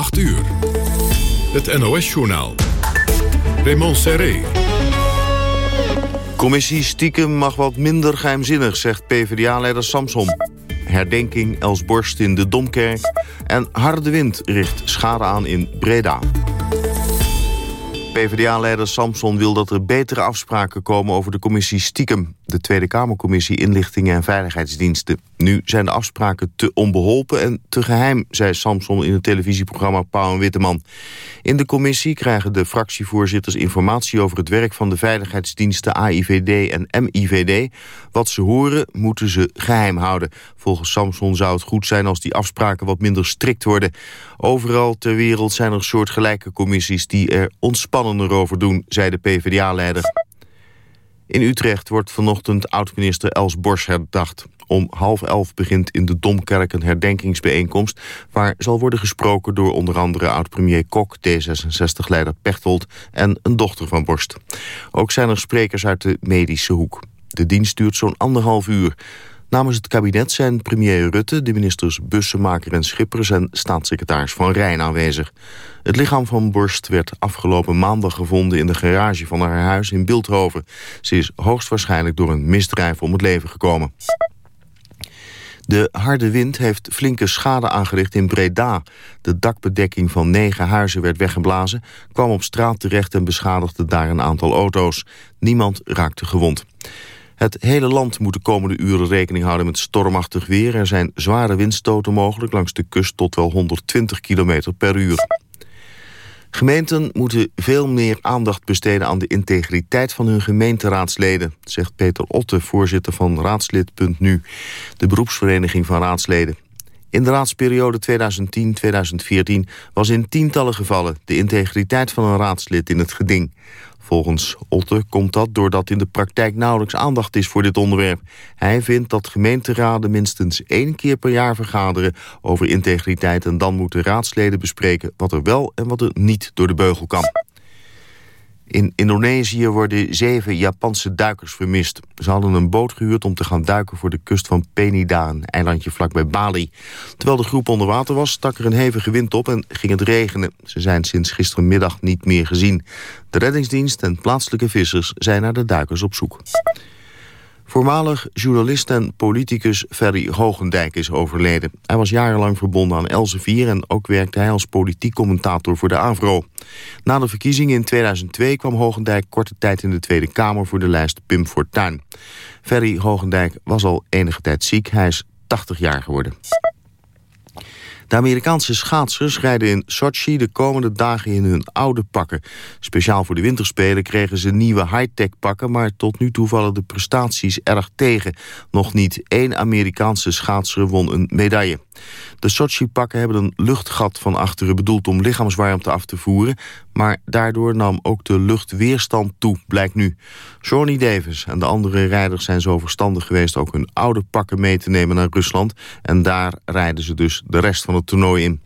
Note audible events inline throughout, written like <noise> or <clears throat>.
8 uur. Het NOS-journaal. Raymond Serré. Commissie stiekem mag wat minder geheimzinnig, zegt PvdA-leider Samson. Herdenking Els Borst in de Domkerk. En harde wind richt schade aan in Breda. PvdA-leider Samson wil dat er betere afspraken komen over de commissie Stiekem. De Tweede Kamercommissie Inlichtingen en Veiligheidsdiensten. Nu zijn de afspraken te onbeholpen en te geheim, zei Samson in het televisieprogramma Pauw en Witteman. In de commissie krijgen de fractievoorzitters informatie over het werk van de veiligheidsdiensten AIVD en MIVD. Wat ze horen, moeten ze geheim houden. Volgens Samson zou het goed zijn als die afspraken wat minder strikt worden. Overal ter wereld zijn er soortgelijke commissies die er ontspannender over doen, zei de PvdA-leider. In Utrecht wordt vanochtend oud-minister Els Bors herdacht. Om half elf begint in de Domkerk een herdenkingsbijeenkomst... waar zal worden gesproken door onder andere oud-premier Kok... D66-leider Pechtold en een dochter van Borst. Ook zijn er sprekers uit de medische hoek. De dienst duurt zo'n anderhalf uur. Namens het kabinet zijn premier Rutte, de ministers Bussemaker en Schippers... en staatssecretaris Van Rijn aanwezig. Het lichaam van Borst werd afgelopen maandag gevonden... in de garage van haar huis in Beeldhoven. Ze is hoogstwaarschijnlijk door een misdrijf om het leven gekomen. De harde wind heeft flinke schade aangericht in Breda. De dakbedekking van negen huizen werd weggeblazen... kwam op straat terecht en beschadigde daar een aantal auto's. Niemand raakte gewond. Het hele land moet de komende uren rekening houden met stormachtig weer. Er zijn zware windstoten mogelijk langs de kust tot wel 120 km per uur. Gemeenten moeten veel meer aandacht besteden aan de integriteit van hun gemeenteraadsleden, zegt Peter Otte, voorzitter van Raadslid.nu, de beroepsvereniging van raadsleden. In de raadsperiode 2010-2014 was in tientallen gevallen de integriteit van een raadslid in het geding. Volgens Otte komt dat doordat in de praktijk nauwelijks aandacht is voor dit onderwerp. Hij vindt dat gemeenteraden minstens één keer per jaar vergaderen over integriteit... en dan moeten raadsleden bespreken wat er wel en wat er niet door de beugel kan. In Indonesië worden zeven Japanse duikers vermist. Ze hadden een boot gehuurd om te gaan duiken voor de kust van Penida, een eilandje vlakbij Bali. Terwijl de groep onder water was, stak er een hevige wind op en ging het regenen. Ze zijn sinds gistermiddag niet meer gezien. De reddingsdienst en plaatselijke vissers zijn naar de duikers op zoek. Voormalig journalist en politicus Ferry Hogendijk is overleden. Hij was jarenlang verbonden aan Elsevier en ook werkte hij als politiek commentator voor de AVRO. Na de verkiezingen in 2002 kwam Hogendijk korte tijd in de Tweede Kamer voor de lijst Pim Fortuyn. Ferry Hogendijk was al enige tijd ziek, hij is 80 jaar geworden. De Amerikaanse schaatsers rijden in Sochi de komende dagen in hun oude pakken. Speciaal voor de winterspelen kregen ze nieuwe high-tech pakken... maar tot nu toe vallen de prestaties erg tegen. Nog niet één Amerikaanse schaatser won een medaille. De Sochi-pakken hebben een luchtgat van achteren bedoeld om lichaamswarmte af te voeren... maar daardoor nam ook de luchtweerstand toe, blijkt nu. Johnny Davis en de andere rijders zijn zo verstandig geweest... ook hun oude pakken mee te nemen naar Rusland... en daar rijden ze dus de rest van het toernooi in.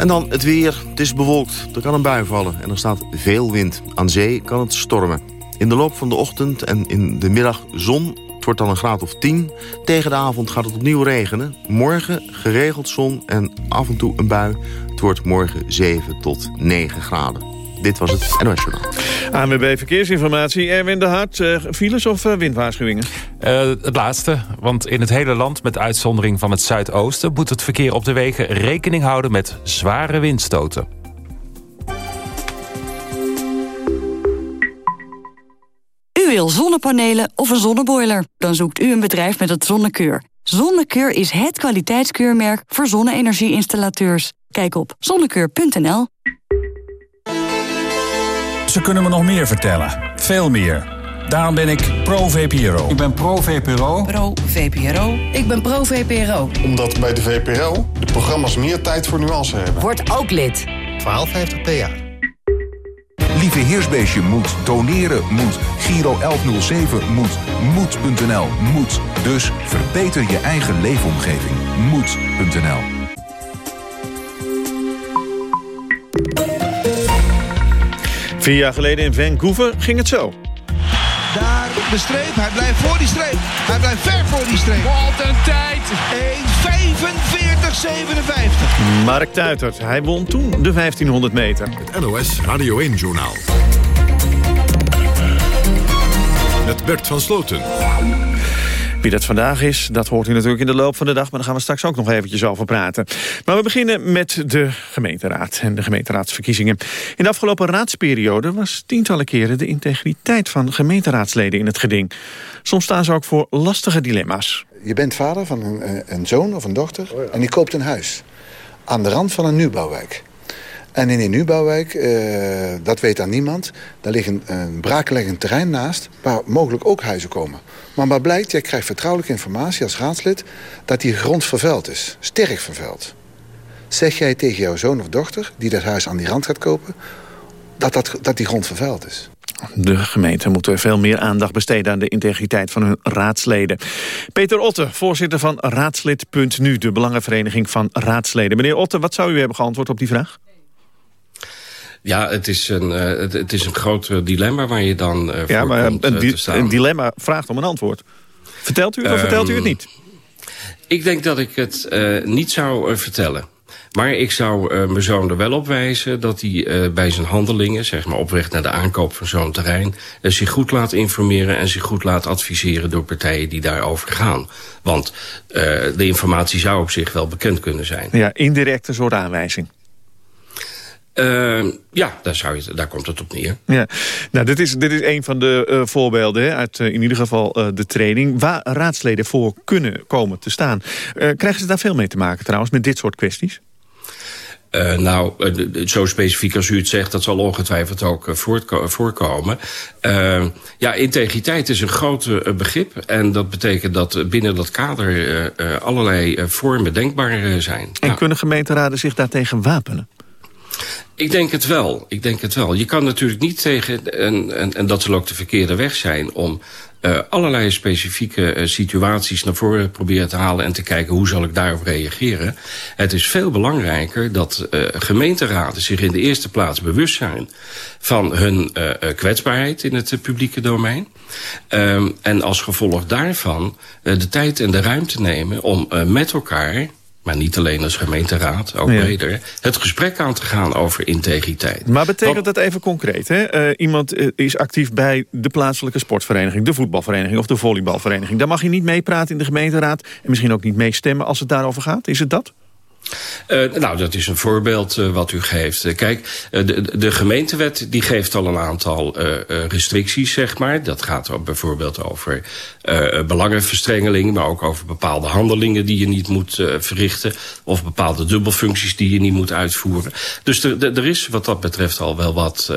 En dan het weer. Het is bewolkt. Er kan een bui vallen en er staat veel wind. Aan zee kan het stormen. In de loop van de ochtend en in de middag zon het wordt dan een graad of 10. Tegen de avond gaat het opnieuw regenen. Morgen geregeld zon en af en toe een bui. Het wordt morgen 7 tot 9 graden. Dit was het NOS Journaal. ANWB Verkeersinformatie. Erwin de Hart, uh, files of uh, windwaarschuwingen? Uh, het laatste, want in het hele land... met uitzondering van het zuidoosten... moet het verkeer op de wegen rekening houden met zware windstoten. Wil zonnepanelen of een zonneboiler? Dan zoekt u een bedrijf met het Zonnekeur. Zonnekeur is het kwaliteitskeurmerk voor zonne-energieinstallateurs. Kijk op zonnekeur.nl. Ze kunnen me nog meer vertellen. Veel meer. Daarom ben ik pro-VPRO. Ik ben pro-VPRO. Pro-VPRO. Ik ben pro-VPRO. Omdat bij de VPRO de programma's meer tijd voor nuance hebben. Word ook lid. 1250 PA. Lieve Heersbeestje moet. Doneren moet. Giro 1107 moet. Moed.nl moet. Dus verbeter je eigen leefomgeving. Moed.nl Vier jaar geleden in Vancouver ging het zo. Daar de streep. Hij blijft voor die streep. Hij blijft ver voor die streep. Wat een tijd. 30-57. Mark Tuitert, hij won toen de 1500 meter. Het NOS Radio 1-journaal. Met Bert van Sloten. Wie dat vandaag is, dat hoort u natuurlijk in de loop van de dag... maar daar gaan we straks ook nog eventjes over praten. Maar we beginnen met de gemeenteraad en de gemeenteraadsverkiezingen. In de afgelopen raadsperiode was tientallen keren... de integriteit van gemeenteraadsleden in het geding. Soms staan ze ook voor lastige dilemma's. Je bent vader van een, een zoon of een dochter en die koopt een huis. Aan de rand van een nieuwbouwwijk. En in die nieuwbouwwijk, uh, dat weet aan niemand... daar ligt een, een braakleggend terrein naast... waar mogelijk ook huizen komen. Maar wat blijkt, jij krijgt vertrouwelijke informatie als raadslid... dat die grond vervuild is, sterk vervuild. Zeg jij tegen jouw zoon of dochter, die dat huis aan die rand gaat kopen... dat, dat, dat die grond vervuild is? De gemeente moet veel meer aandacht besteden aan de integriteit van hun raadsleden. Peter Otte, voorzitter van Raadslid.nu, de Belangenvereniging van Raadsleden. Meneer Otte, wat zou u hebben geantwoord op die vraag? Ja, het is een, uh, het, het, is een groot uh, dilemma waar je dan ja, voor maar komt een, te staan. een dilemma vraagt om een antwoord. Vertelt u het um, of vertelt u het niet? Ik denk dat ik het niet zou vertellen. Maar ik zou uh, mijn zoon er wel op wijzen dat hij uh, bij zijn handelingen... zeg maar op weg naar de aankoop van zo'n terrein... Uh, zich goed laat informeren en zich goed laat adviseren... door partijen die daarover gaan. Want de informatie zou op zich wel bekend kunnen zijn. Ja, indirect een soort aanwijzing. Uh, ja, daar, zou je, daar komt het op neer. Ja. Nou, dit, is, dit is een van de uh, voorbeelden hè, uit uh, in ieder geval de training... waar raadsleden voor kunnen komen te staan. krijgen ze daar veel mee te maken trouwens, met dit soort kwesties? Uh, nou, uh, zo specifiek als u het zegt, dat zal ongetwijfeld ook uh, voorkomen. ja, integriteit is een groot begrip. En dat betekent dat binnen dat kader allerlei vormen denkbaar zijn. En ja. kunnen gemeenteraden zich daartegen wapenen? Ik denk het wel. Ik denk het wel. Je kan natuurlijk niet tegen, en, en, en dat zal ook de verkeerde weg zijn... om uh, allerlei specifieke uh, situaties naar voren proberen te halen... en te kijken hoe zal ik daarop reageren. Het is veel belangrijker dat uh, gemeenteraden zich in de eerste plaats bewust zijn... van hun kwetsbaarheid in het publieke domein. Um, en als gevolg daarvan de tijd en de ruimte nemen om met elkaar maar niet alleen als gemeenteraad, ook ja. breder... het gesprek aan te gaan over integriteit. Maar betekent dat even concreet? Hè? Uh, iemand is actief bij de plaatselijke sportvereniging... de voetbalvereniging of de volleybalvereniging. Daar mag je niet meepraten in de gemeenteraad... en misschien ook niet meestemmen als het daarover gaat. Is het dat? Uh, nou, dat is een voorbeeld uh, wat u geeft. Uh, kijk, de, de gemeentewet die geeft al een aantal restricties, zeg maar. Dat gaat bijvoorbeeld over belangenverstrengeling... maar ook over bepaalde handelingen die je niet moet verrichten... of bepaalde dubbelfuncties die je niet moet uitvoeren. Dus er, is wat dat betreft al wel wat,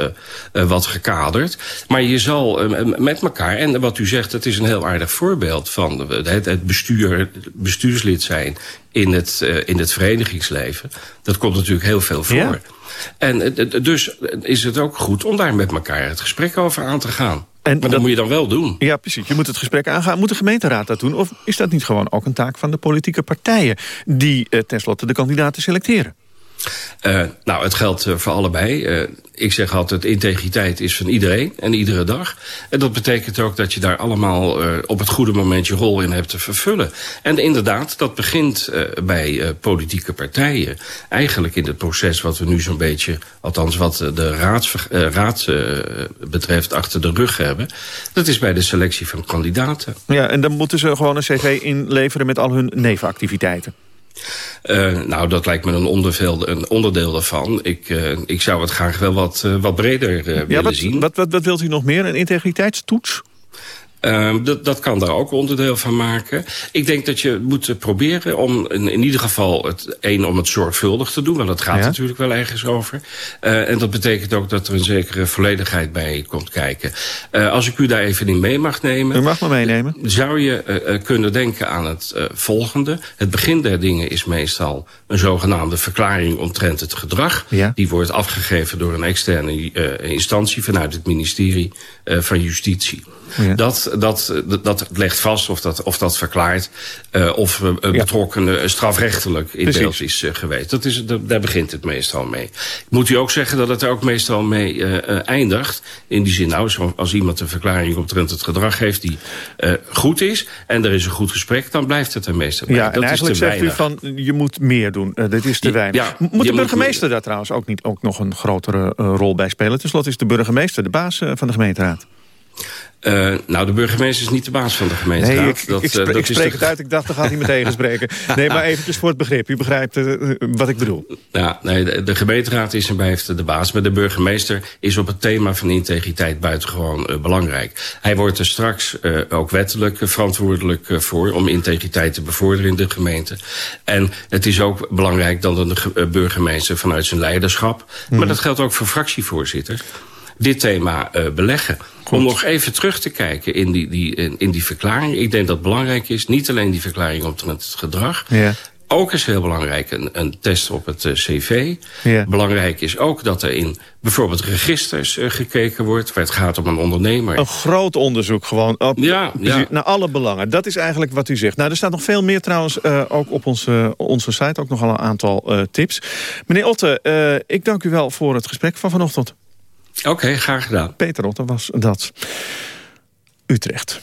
wat gekaderd. Maar je zal met elkaar, en wat u zegt, het is een heel aardig voorbeeld... van het, het bestuur, bestuurslid zijn in het, uh, in het verenigingsleven. Dat komt natuurlijk heel veel voor. Ja. En uh, dus is het ook goed om daar met elkaar het gesprek over aan te gaan. En maar dat, moet je dan wel doen. Ja, precies. Je moet het gesprek aangaan. Moet de gemeenteraad dat doen? Of is dat niet gewoon ook een taak van de politieke partijen... die uh, tenslotte de kandidaten selecteren? Uh, nou, het geldt uh, voor allebei. Uh, ik zeg altijd, integriteit is van iedereen en iedere dag. En dat betekent ook dat je daar allemaal op het goede moment je rol in hebt te vervullen. En inderdaad, dat begint bij politieke partijen. Eigenlijk in het proces wat we nu zo'n beetje, althans wat de raads, raad betreft, achter de rug hebben. Dat is bij de selectie van kandidaten. Ja, en dan moeten ze gewoon een cv inleveren met al hun nevenactiviteiten. Uh, nou, dat lijkt me een onderdeel, een onderdeel daarvan. Ik, uh, ik zou het graag wel wat, uh, wat breder ja, willen wat, zien. Wat, wat, wat wilt u nog meer? Een integriteitstoets? Uh, dat, dat kan daar ook onderdeel van maken. Ik denk dat je moet proberen om in, in ieder geval het een om het zorgvuldig te doen. Want dat gaat ja. natuurlijk wel ergens over. Uh, en dat betekent ook dat er een zekere volledigheid bij komt kijken. Uh, als ik u daar even in mee mag nemen. U mag me meenemen. Zou je kunnen denken aan het volgende. Het begin der dingen is meestal een zogenaamde verklaring omtrent het gedrag. Ja. Die wordt afgegeven door een externe instantie vanuit het ministerie van Justitie. Ja. Dat dat, dat legt vast of dat, of dat verklaart... Uh, of een ja. betrokkenen strafrechtelijk in beeld is uh, geweest. Dat is, daar begint het meestal mee. Moet u ook zeggen dat het er ook meestal mee eindigt. In die zin, nou, als iemand een verklaring omtrent het gedrag heeft... die goed is en er is een goed gesprek, dan blijft het er meestal mee. Ja, dat en eigenlijk zegt u van, je moet meer doen. dit is te weinig. Ja, moet de burgemeester daar trouwens ook niet ook nog een grotere rol bij spelen? Ten slotte is de burgemeester de baas van de gemeenteraad. Uh, nou, de burgemeester is niet de baas van de gemeenteraad. Nee, ik, dat, ik, uh, dat ik spreek het uit. Ik dacht, dan gaat hij me tegenspreken. <laughs> Nee, maar eventjes voor het begrip. U begrijpt uh, wat ik bedoel. Ja, nee, de, de, gemeenteraad is en blijft de baas. Maar de burgemeester is op het thema van integriteit buitengewoon belangrijk. Hij wordt er straks ook wettelijk verantwoordelijk voor... om integriteit te bevorderen in de gemeente. En het is ook belangrijk dat de burgemeester vanuit zijn leiderschap... maar mhm. dat geldt ook voor fractievoorzitters dit thema uh, beleggen. Om nog even terug te kijken in die, die, in, die verklaring. Ik denk dat het belangrijk is, niet alleen die verklaring omtrent het gedrag... Ja. Ook is heel belangrijk een, een test op het uh, cv. Ja. Belangrijk is ook dat er in bijvoorbeeld registers uh, gekeken wordt... waar het gaat om een ondernemer. Een groot onderzoek gewoon op, ja, ja. naar alle belangen. Dat is eigenlijk wat u zegt. Nou, er staat nog veel meer trouwens uh, ook op onze, onze site. Ook nogal een aantal tips. Meneer Otte, ik dank u wel voor het gesprek van vanochtend. Oké, graag gedaan. Peter Otter was dat. Utrecht.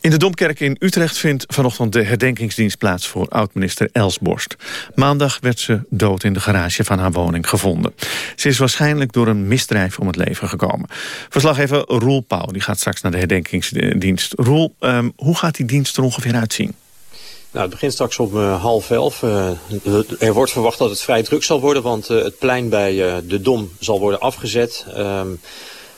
In de Domkerk in Utrecht vindt vanochtend de herdenkingsdienst plaats voor oud-minister Elsborst. Maandag werd ze dood in de garage van haar woning gevonden. Ze is waarschijnlijk door een misdrijf om het leven gekomen. Verslaggever Roel Pauw die gaat straks naar de herdenkingsdienst. Roel, um, hoe gaat die dienst er ongeveer uitzien? Nou, het begint straks om uh, half elf. Uh, er wordt verwacht dat het vrij druk zal worden, want het plein bij de Dom zal worden afgezet. Um,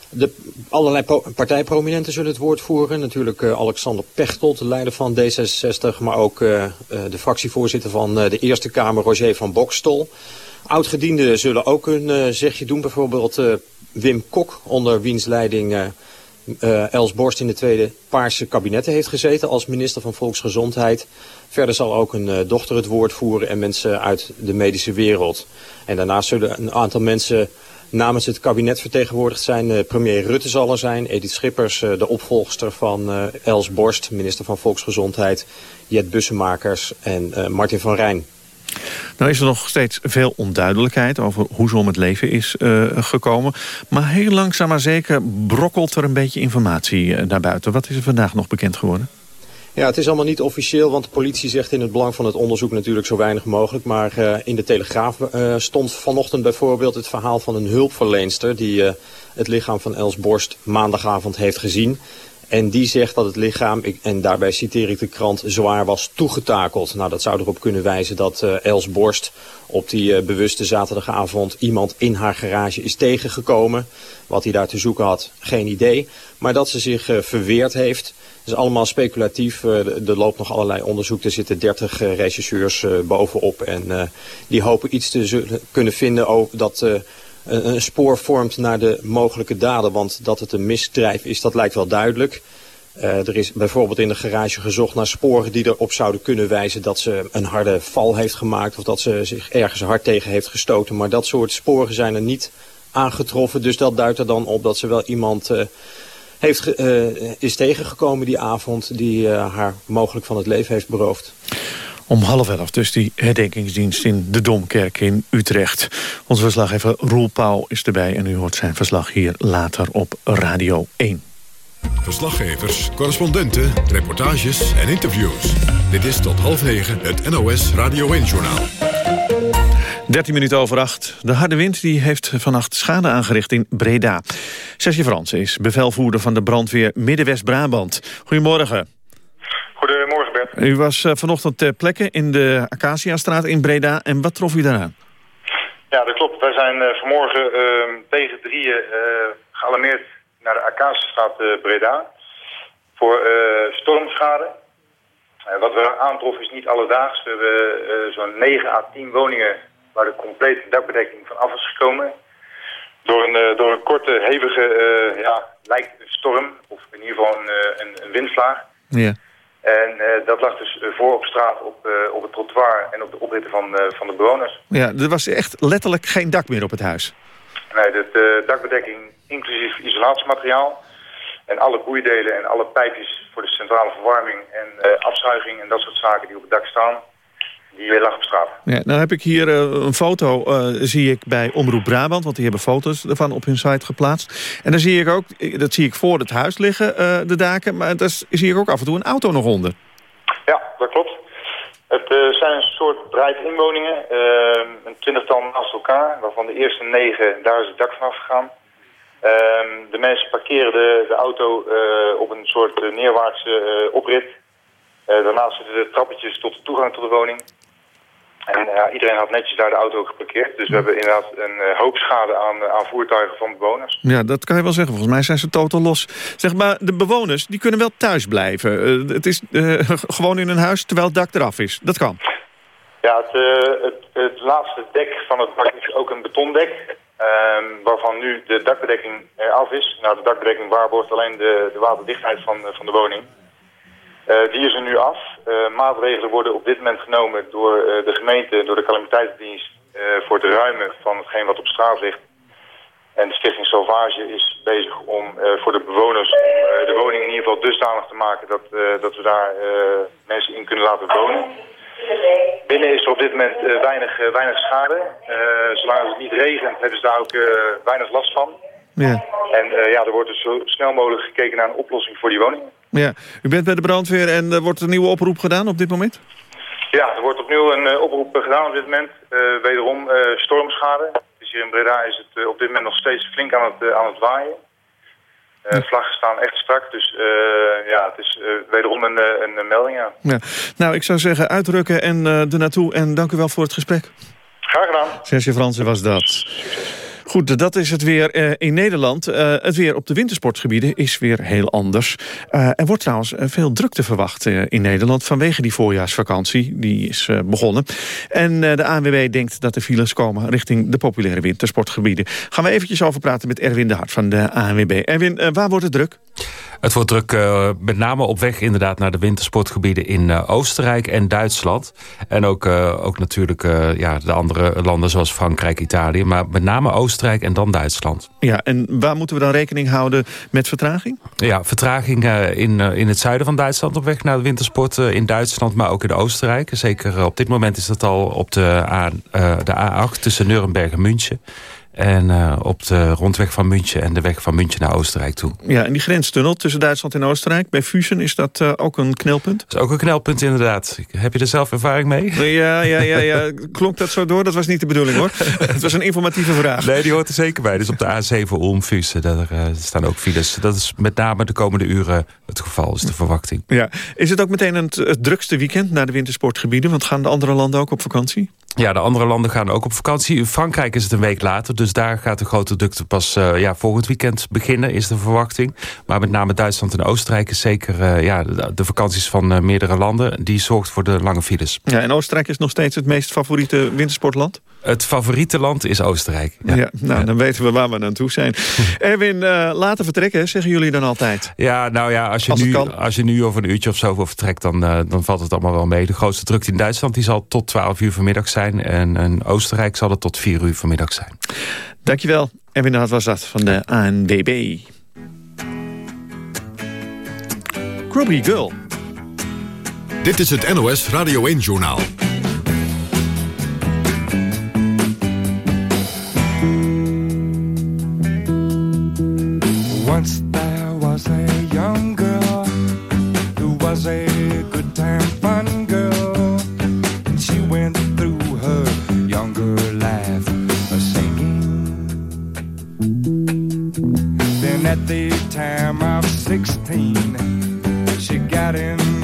de, allerlei partijprominenten zullen het woord voeren. Natuurlijk Alexander Pechtold, de leider van D66, maar ook de fractievoorzitter van de Eerste Kamer, Roger van Bokstol. Oudgedienden zullen ook een zegje doen, bijvoorbeeld Wim Kok, onder wiens leiding uh, Els Borst in de tweede Paarse kabinetten heeft gezeten als minister van Volksgezondheid. Verder zal ook een uh, dochter het woord voeren en mensen uit de medische wereld. En daarnaast zullen een aantal mensen namens het kabinet vertegenwoordigd zijn. Uh, premier Rutte zal er zijn, Edith Schippers, de opvolgster van Els Borst, minister van Volksgezondheid, Jet Bussenmakers en Martin van Rijn. Nou is er nog steeds veel onduidelijkheid over hoe ze om het leven is uh, gekomen. Maar heel langzaam maar zeker brokkelt er een beetje informatie uh, naar buiten. Wat is er vandaag nog bekend geworden? Ja, het is allemaal niet officieel, want de politie zegt in het belang van het onderzoek natuurlijk zo weinig mogelijk. Maar uh, in de Telegraaf stond vanochtend bijvoorbeeld het verhaal van een hulpverleenster... die het lichaam van Els Borst maandagavond heeft gezien. En die zegt dat het lichaam, en daarbij citeer ik de krant, zwaar was toegetakeld. Nou, dat zou erop kunnen wijzen dat uh, Els Borst op die uh, bewuste zaterdagavond iemand in haar garage is tegengekomen. Wat hij daar te zoeken had, geen idee. Maar dat ze zich uh, verweerd heeft. Dat is allemaal speculatief. er loopt nog allerlei onderzoek. Er zitten 30 regisseurs bovenop. En die hopen iets te kunnen vinden over dat een spoor vormt naar de mogelijke daden. Want dat het een misdrijf is, dat lijkt wel duidelijk. Uh, er is bijvoorbeeld in de garage gezocht naar sporen die erop zouden kunnen wijzen dat ze een harde val heeft gemaakt of dat ze zich ergens hard tegen heeft gestoten. Maar dat soort sporen zijn er niet aangetroffen. Dus dat duidt er dan op dat ze wel iemand uh, heeft, is tegengekomen die avond die haar mogelijk van het leven heeft beroofd. Om half elf dus die herdenkingsdienst in de Domkerk in Utrecht. Onze verslaggever Roel Pauw is erbij en u hoort zijn verslag hier later op Radio 1. Verslaggevers, correspondenten, reportages en interviews. Dit is tot half negen het NOS Radio 1-journaal. 13 minuten over 8. De harde wind die heeft vannacht schade aangericht in Breda. Serge Fransen is bevelvoerder van de brandweer Middenwest-Brabant. Goedemorgen. Goedemorgen. U was uh, vanochtend ter plekke in de Acaciastraat in Breda. En wat trof u daaraan? Ja, dat klopt. Wij zijn uh, vanmorgen uh, tegen drieën gealarmeerd naar de Acaciastraat Breda. Voor stormschade. wat we aantroffen is niet alledaags. We hebben zo'n 9 à 10 woningen waar de complete dakbedekking van af is gekomen. Door een, door een korte, hevige, ja, lijkt een storm. Of in ieder geval een, een, een windvlaag. Ja. En uh, dat lag dus voor op straat, op, uh, op het trottoir en op de opritten van, uh, van de bewoners. Ja, er was echt letterlijk geen dak meer op het huis. Nee, de dakbedekking inclusief isolatiemateriaal. En alle boeidelen en alle pijpjes voor de centrale verwarming en afzuiging en dat soort zaken die op het dak staan, die lag op straat. Ja, nou heb ik hier een foto, zie ik bij Omroep Brabant, want die hebben foto's ervan op hun site geplaatst. En dan zie ik ook, dat zie ik voor het huis liggen, de daken, maar daar zie ik ook af en toe een auto nog onder. Ja, dat klopt. Het zijn een soort breid inwoningen, een twintigtal naast elkaar, waarvan de eerste negen, daar is het dak vanaf gegaan. Uh, de mensen parkeren de, de auto op een soort neerwaartse oprit. daarnaast zitten de trappetjes tot de toegang tot de woning. En ja, iedereen had netjes daar de auto geparkeerd. Dus we hebben inderdaad een uh, hoop schade aan, aan voertuigen van bewoners. Ja, dat kan je wel zeggen. Volgens mij zijn ze totaal los. Zeg maar, de bewoners die kunnen wel thuis blijven. Uh, het is uh, <laughs> gewoon in hun huis terwijl het dak eraf is. Dat kan. Ja, het, het, het, laatste dek van het dak is ook een betondek. Ehm, waarvan nu de dakbedekking eraf is. Nou, de dakbedekking waarborgt alleen de, de waterdichtheid van, van de woning. Uh, die is er nu af. Uh, maatregelen worden op dit moment genomen door uh, de gemeente, door de calamiteitsdienst, voor het ruimen van hetgeen wat op straat ligt. En de Stichting Salvage is bezig om voor de bewoners de woning in ieder geval dusdanig te maken dat, dat we daar mensen in kunnen laten wonen. Binnen is er op dit moment weinig, weinig schade. zolang het niet regent hebben ze daar ook weinig last van. Ja. En ja, er wordt dus zo snel mogelijk gekeken naar een oplossing voor die woningen. Ja, u bent bij de brandweer en er wordt een nieuwe oproep gedaan op dit moment? Ja, er wordt opnieuw een uh, oproep gedaan op dit moment. Uh, wederom uh, stormschade. Dus hier in Breda is het op dit moment nog steeds flink aan het, aan het waaien. Vlaggen staan echt strak, dus ja, het is wederom een, een, melding, ja. ja. Nou, ik zou zeggen uitrukken en er naartoe en dank u wel voor het gesprek. Graag gedaan. Serge Fransen was dat. Goed, dat is het weer uh, in Nederland. Uh, het weer op de wintersportgebieden is weer heel anders. Uh, er wordt trouwens veel drukte verwacht in Nederland... vanwege die voorjaarsvakantie, die is begonnen. En de ANWB denkt dat de files komen richting de populaire wintersportgebieden. Gaan we eventjes over praten met Erwin de Hart van de ANWB. Erwin, waar wordt het druk? Het wordt druk met name op weg inderdaad naar de wintersportgebieden in Oostenrijk en Duitsland. En ook, ook natuurlijk ja, de andere landen zoals Frankrijk, Italië. Maar met name Oostenrijk en dan Duitsland. Ja, en waar moeten we dan rekening houden met vertraging? Ja, vertraging in, in het zuiden van Duitsland op weg naar de wintersport in Duitsland, maar ook in Oostenrijk. Zeker op dit moment is dat al op de, A, de A8 tussen Nuremberg en München. En uh, op de rondweg van München en de weg van München naar Oostenrijk toe. Ja, en die grenstunnel tussen Duitsland en Oostenrijk, bij Fusen, is dat uh, ook een knelpunt? Dat is ook een knelpunt, inderdaad. Heb je er zelf ervaring mee? Ja, ja, ja, ja. <laughs> klonk dat zo door? Dat was niet de bedoeling, hoor. Het was een informatieve vraag. Nee, die hoort er zeker bij. Dus op de A7 Ulm-Fusen, daar uh, staan ook files. Dat is met name de komende uren het geval, is de verwachting. Ja. Is het ook meteen het, het drukste weekend naar de wintersportgebieden? Want gaan de andere landen ook op vakantie? Ja, de andere landen gaan ook op vakantie. In Frankrijk is het een week later, dus daar gaat de grote drukte pas uh, ja, volgend weekend beginnen, is de verwachting. Maar met name Duitsland en Oostenrijk is zeker uh, ja, de, vakanties van uh, meerdere landen. Die zorgt voor de lange files. Ja, en Oostenrijk is nog steeds het meest favoriete wintersportland? Het favoriete land is Oostenrijk. Ja, ja nou, ja. dan weten we waar we naartoe zijn. <laughs> Erwin, laten vertrekken, zeggen jullie dan altijd? Ja, nou ja, als je, als nu, als je nu over een uurtje of zo vertrekt, dan, dan valt het allemaal wel mee. De grootste drukte in Duitsland die zal tot 12 uur vanmiddag zijn. En in Oostenrijk zal het tot 4 uur vanmiddag zijn. Dankjewel. Erwin Hart was dat van de ANWB. Grubby Girl. Dit is het NOS Radio 1-journaal. Once at the time of 16, she got into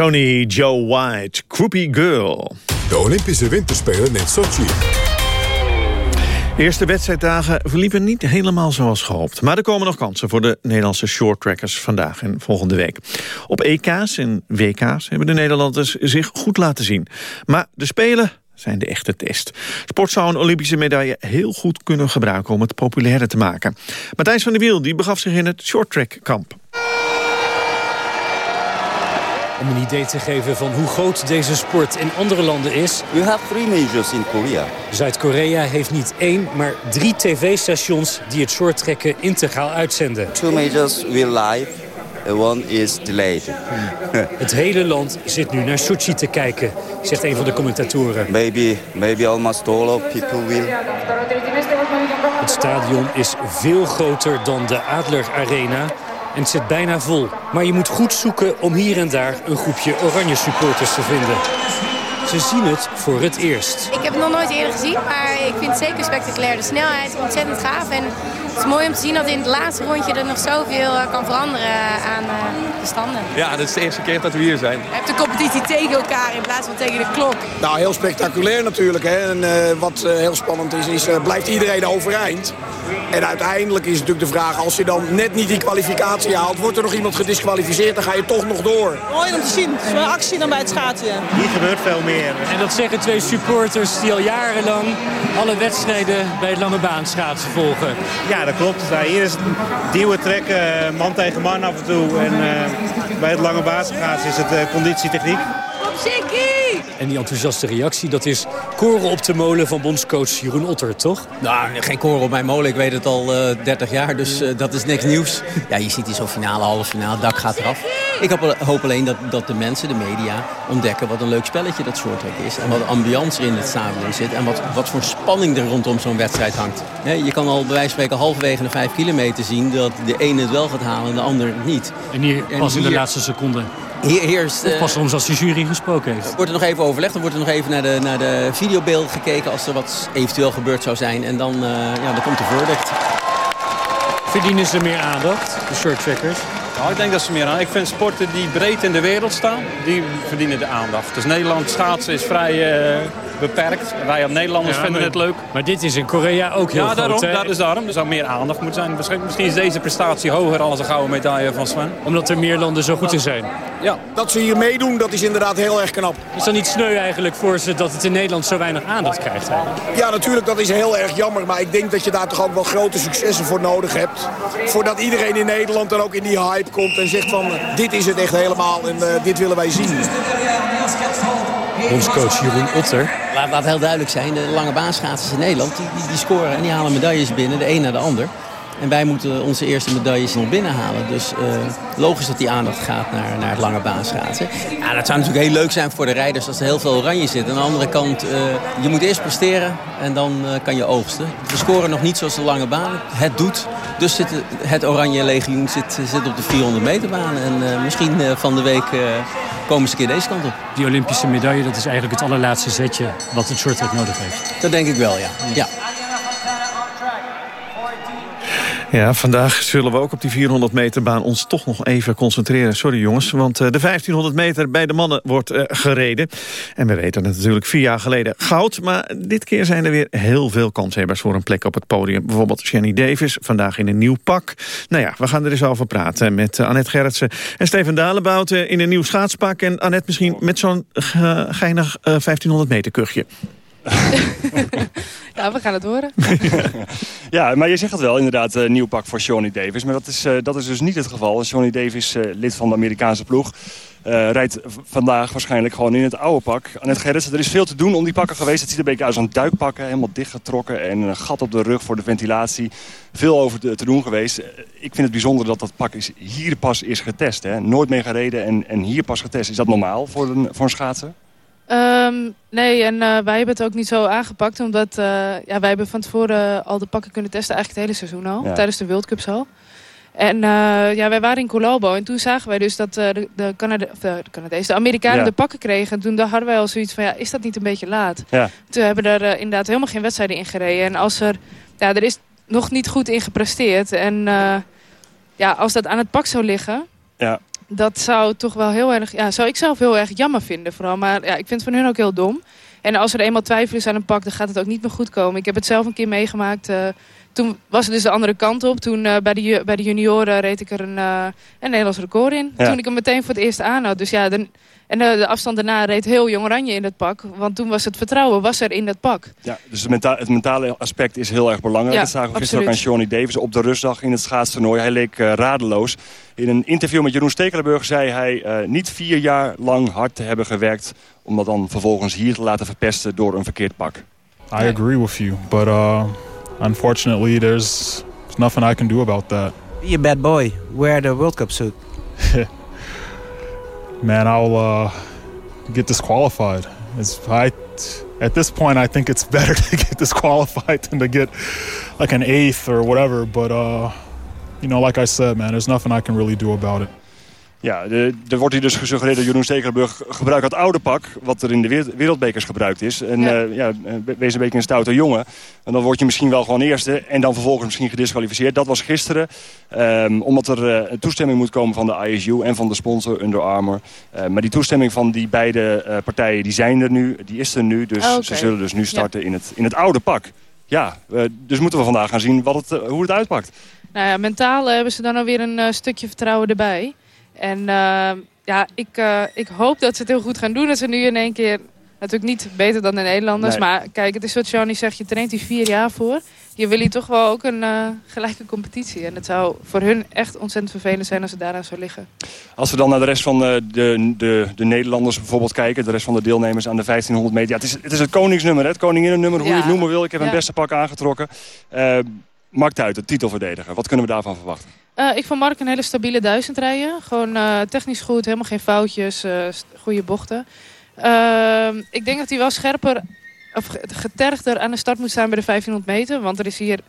Tony Joe White, Groupie Girl. De Olympische Winterspelen in Sochi. De eerste wedstrijddagen verliepen niet helemaal zoals gehoopt. Maar er komen nog kansen voor de Nederlandse shorttrackers vandaag en volgende week. Op EK's en WK's hebben de Nederlanders zich goed laten zien. Maar de Spelen zijn de echte test. Sport zou een Olympische medaille heel goed kunnen gebruiken om het populairder te maken. Matthijs van der Wiel die begaf zich in het shorttrackkamp. Om een idee te geven van hoe groot deze sport in andere landen is. You have three majors in Korea. Zuid-Korea heeft niet één, maar drie tv-stations die het shorttrekken integraal uitzenden. Two majors will live. One is delayed. <laughs> Het hele land zit nu naar Sochi te kijken, zegt een van de commentatoren. Maybe, maybe almost all of people will. Het stadion is veel groter dan de Adler Arena en het zit bijna vol. Maar je moet goed zoeken om hier en daar een groepje oranje supporters te vinden. Ze zien het voor het eerst. Ik heb het nog nooit eerder gezien, maar ik vind het zeker spectaculair. De snelheid is ontzettend gaaf. En het is mooi om te zien dat in het laatste rondje er nog zoveel eh, kan veranderen aan eh, standen. Ja, dit is de eerste keer dat we hier zijn. Je hebt de competitie tegen elkaar in plaats van tegen de klok. Nou, heel spectaculair natuurlijk. Hè. En uh, wat uh, heel spannend is, is uh, blijft iedereen overeind. En uiteindelijk is natuurlijk de vraag, als je dan net niet die kwalificatie haalt... wordt er nog iemand gedisqualificeerd, dan ga je toch nog door. Mooi om te zien. Het is wel actie dan bij het schaatsen. Hier gebeurt veel meer. En dat zeggen twee supporters die al jarenlang alle wedstrijden bij het lange baan schaatsen volgen. Ja, dat klopt. Hier is duwen trekken, man tegen man af en toe. En uh, bij het lange schaatsen is het uh, conditietechniek. En die enthousiaste reactie, dat is koren op de molen van bondscoach Jeroen Otter, toch? Nou, geen koren op mijn molen. Ik weet het al uh, 30 jaar, dus uh, dat is niks nieuws. Ja, je ziet die zo'n finale, halve finale, dak gaat eraf. Ik hoop, alleen dat, dat de mensen, de media, ontdekken wat een leuk spelletje dat soortrek is. En wat ambiance er in het stadion zit. En wat, wat voor spanning er rondom zo'n wedstrijd hangt. Ja, je kan al bij wijze van spreken halverwege de 5 kilometer zien dat de ene het wel gaat halen en de ander niet. En hier pas in de laatste seconde. Hier, eerst, uh, pas soms als de jury gesproken heeft. Wordt er nog even overlegd. Dan wordt er nog even naar de, naar de videobeelden gekeken als er wat eventueel gebeurd zou zijn. En dan, uh, ja, dan komt de verdict. Verdienen ze meer aandacht, de shorttrackers? Nou, ik denk dat ze meer aan. Ik vind sporten die breed in de wereld staan, die verdienen de aandacht. Dus Nederland schaatsen is vrij uh, beperkt. Wij als Nederlanders ja, vinden maar, het leuk. Maar dit is in Korea ook heel ja, daarom, groot, dat is daarom. Er zou meer aandacht moeten zijn. Misschien, misschien is deze prestatie hoger als een gouden medaille van Sven. Omdat er meer landen zo goed in zijn. Ja. Dat ze hier meedoen, dat is inderdaad heel erg knap. Is dan niet sneu eigenlijk voor ze dat het in Nederland zo weinig aandacht krijgt? Eigenlijk? Ja, natuurlijk, dat is heel erg jammer. Maar ik denk dat je daar toch ook wel grote successen voor nodig hebt. Voordat iedereen in Nederland dan ook in die hype komt en zegt van... dit is het echt helemaal en uh, dit willen wij zien. Bondscoach Jeroen Otter. Laat, laat heel duidelijk zijn, de lange baanschaatsers in Nederland... Die, die, scoren en die halen medailles binnen, de een naar de ander. En wij moeten onze eerste medailles nog binnenhalen. Dus uh, logisch dat die aandacht gaat naar, naar het lange baanschaatsen. Ja, dat zou natuurlijk heel leuk zijn voor de rijders als er heel veel oranje zit. Aan de andere kant, uh, je moet eerst presteren en dan uh, kan je oogsten. We scoren nog niet zoals de lange baan. Het doet. Dus zit het oranje legioen zit, zit op de 400 meter baan. En misschien van de week komen ze een keer deze kant op. Die Olympische medaille, dat is eigenlijk het allerlaatste zetje wat het shorttrack nodig heeft. Dat denk ik wel, ja. ja. Ja, vandaag zullen we ook op die 400 meter baan ons toch nog even concentreren. Sorry jongens, want eh, de 1500 meter bij de mannen wordt uh, gereden. En we weten het natuurlijk vier jaar geleden goud. Maar dit keer zijn er weer heel veel kanshebbers voor een plek op het podium. Bijvoorbeeld Jenny Davis, vandaag in een nieuw pak. Nou ja, we gaan er eens over praten met uh, Annette Gerritsen en Steven Dalebout in een nieuw schaatspak. En Annette misschien met zo'n geinig 1500 meter kuchje. <laughs> ja, we gaan het horen. <laughs> ja, maar je zegt het wel, inderdaad, uh, nieuw pak voor Johnny Davis. Maar dat is, uh, dat is dus niet het geval. Johnny Davis, uh, lid van de Amerikaanse ploeg, rijdt vandaag waarschijnlijk gewoon in het oude pak. Annette Gerritsen, er is veel te doen om die pakken geweest. Het ziet er een beetje uit als een duikpakken, helemaal dichtgetrokken. En een gat op de rug voor de ventilatie. Veel over te, te doen geweest. Ik vind het bijzonder dat dat pak is, hier pas is getest. Hè? Nooit mee gereden en, en hier pas getest. Is dat normaal voor een, voor een schaatser? Um, nee, en uh, wij hebben het ook niet zo aangepakt. Omdat uh, ja, wij hebben van tevoren al de pakken kunnen testen. Eigenlijk het hele seizoen al. Ja. Tijdens de World Cups al. En uh, ja, wij waren in Colombo. En toen zagen wij dus dat de, de, Canada, of de, de Canadezen, de Amerikanen ja. de pakken kregen. En toen hadden wij al zoiets van, ja, is dat niet een beetje laat? Ja. Toen hebben er inderdaad helemaal geen wedstrijden in gereden. En als er, ja, er is nog niet goed in gepresteerd. En ja, als dat aan het pak zou liggen... Ja dat zou toch wel heel erg... Ja, zou ik zelf heel erg jammer vinden vooral. Maar ja, ik vind het van hun ook heel dom. En als er eenmaal twijfel is aan een pak, dan gaat het ook niet meer goed komen. Ik heb het zelf een keer meegemaakt. Uh, toen was het dus de andere kant op. Toen uh, bij, de, bij de junioren reed ik er een, uh, een Nederlands record in. Ja. Toen ik hem meteen voor het eerst aan had. Dus ja, de, en de, de, afstand daarna reed heel Jong Oranje in dat pak. Want toen was het vertrouwen was er in dat pak. Ja, dus het, menta het mentale aspect is heel erg belangrijk. Ja, dat zagen we gisteren ook aan Johnny Davis op de rustdag in het schaatstoernooi. Hij leek uh, radeloos. In een interview met Jeroen Stekelenburg zei hij uh, niet vier jaar lang hard te hebben gewerkt... om dat dan vervolgens hier te laten verpesten door een verkeerd pak. I agree with you, but uh, unfortunately there's, there's nothing I can do about that. Be a bad boy. Wear the World Cup suit. <laughs> Man, I'll uh, get disqualified. I, at this point, I think it's <laughs> better to get disqualified than to get like an eighth or whatever. But, uh, you know, like I said, man, there's nothing I can really do about it. Ja, er wordt hier dus gesuggereerd dat Jeroen Stekelenburg gebruikt het oude pak... wat er in de wereldbekers gebruikt is. En ja. Uh, ja, wees een beetje een stoute jongen. En dan word je misschien wel gewoon eerste... en dan vervolgens misschien gedisqualificeerd. Dat was gisteren. Um, omdat er uh, toestemming moet komen van de ISU en van de sponsor Under Armour. Uh, maar die toestemming van die beide partijen die zijn er nu. Die is er nu. Dus oh, okay. ze zullen dus nu starten ja. in, het, in het oude pak. Ja, dus moeten we vandaag gaan zien wat het, hoe het uitpakt. Nou ja, mentaal hebben ze dan alweer een stukje vertrouwen erbij... En uh, ja, ik, uh, ik hoop dat ze het heel goed gaan doen. Dat ze nu in één keer, natuurlijk niet beter dan de Nederlanders. Nee. Maar kijk, het is wat Johnny zegt, je traint hier vier jaar voor. Je wil hier toch wel ook een uh, gelijke competitie. En het zou voor hun echt ontzettend vervelend zijn als het daaraan zou liggen. Als we dan naar de rest van de, de, de, de Nederlanders bijvoorbeeld kijken. De rest van de deelnemers aan de 1500 meter. Ja, het, is, het is het koningsnummer, het koninginnennummer, hoe Ja. je het noemen wil. Ik heb Ja. een beste pak aangetrokken. Uh, Mark Tuiten, titelverdediger. Wat kunnen we daarvan verwachten? Uh, ik vond Mark een hele stabiele duizend rijden. Gewoon uh, technisch goed, helemaal geen foutjes, uh, goede bochten. Ehm, ik denk dat hij wel scherper, of getergder aan de start moet staan bij de 1500 meter. Want er is hier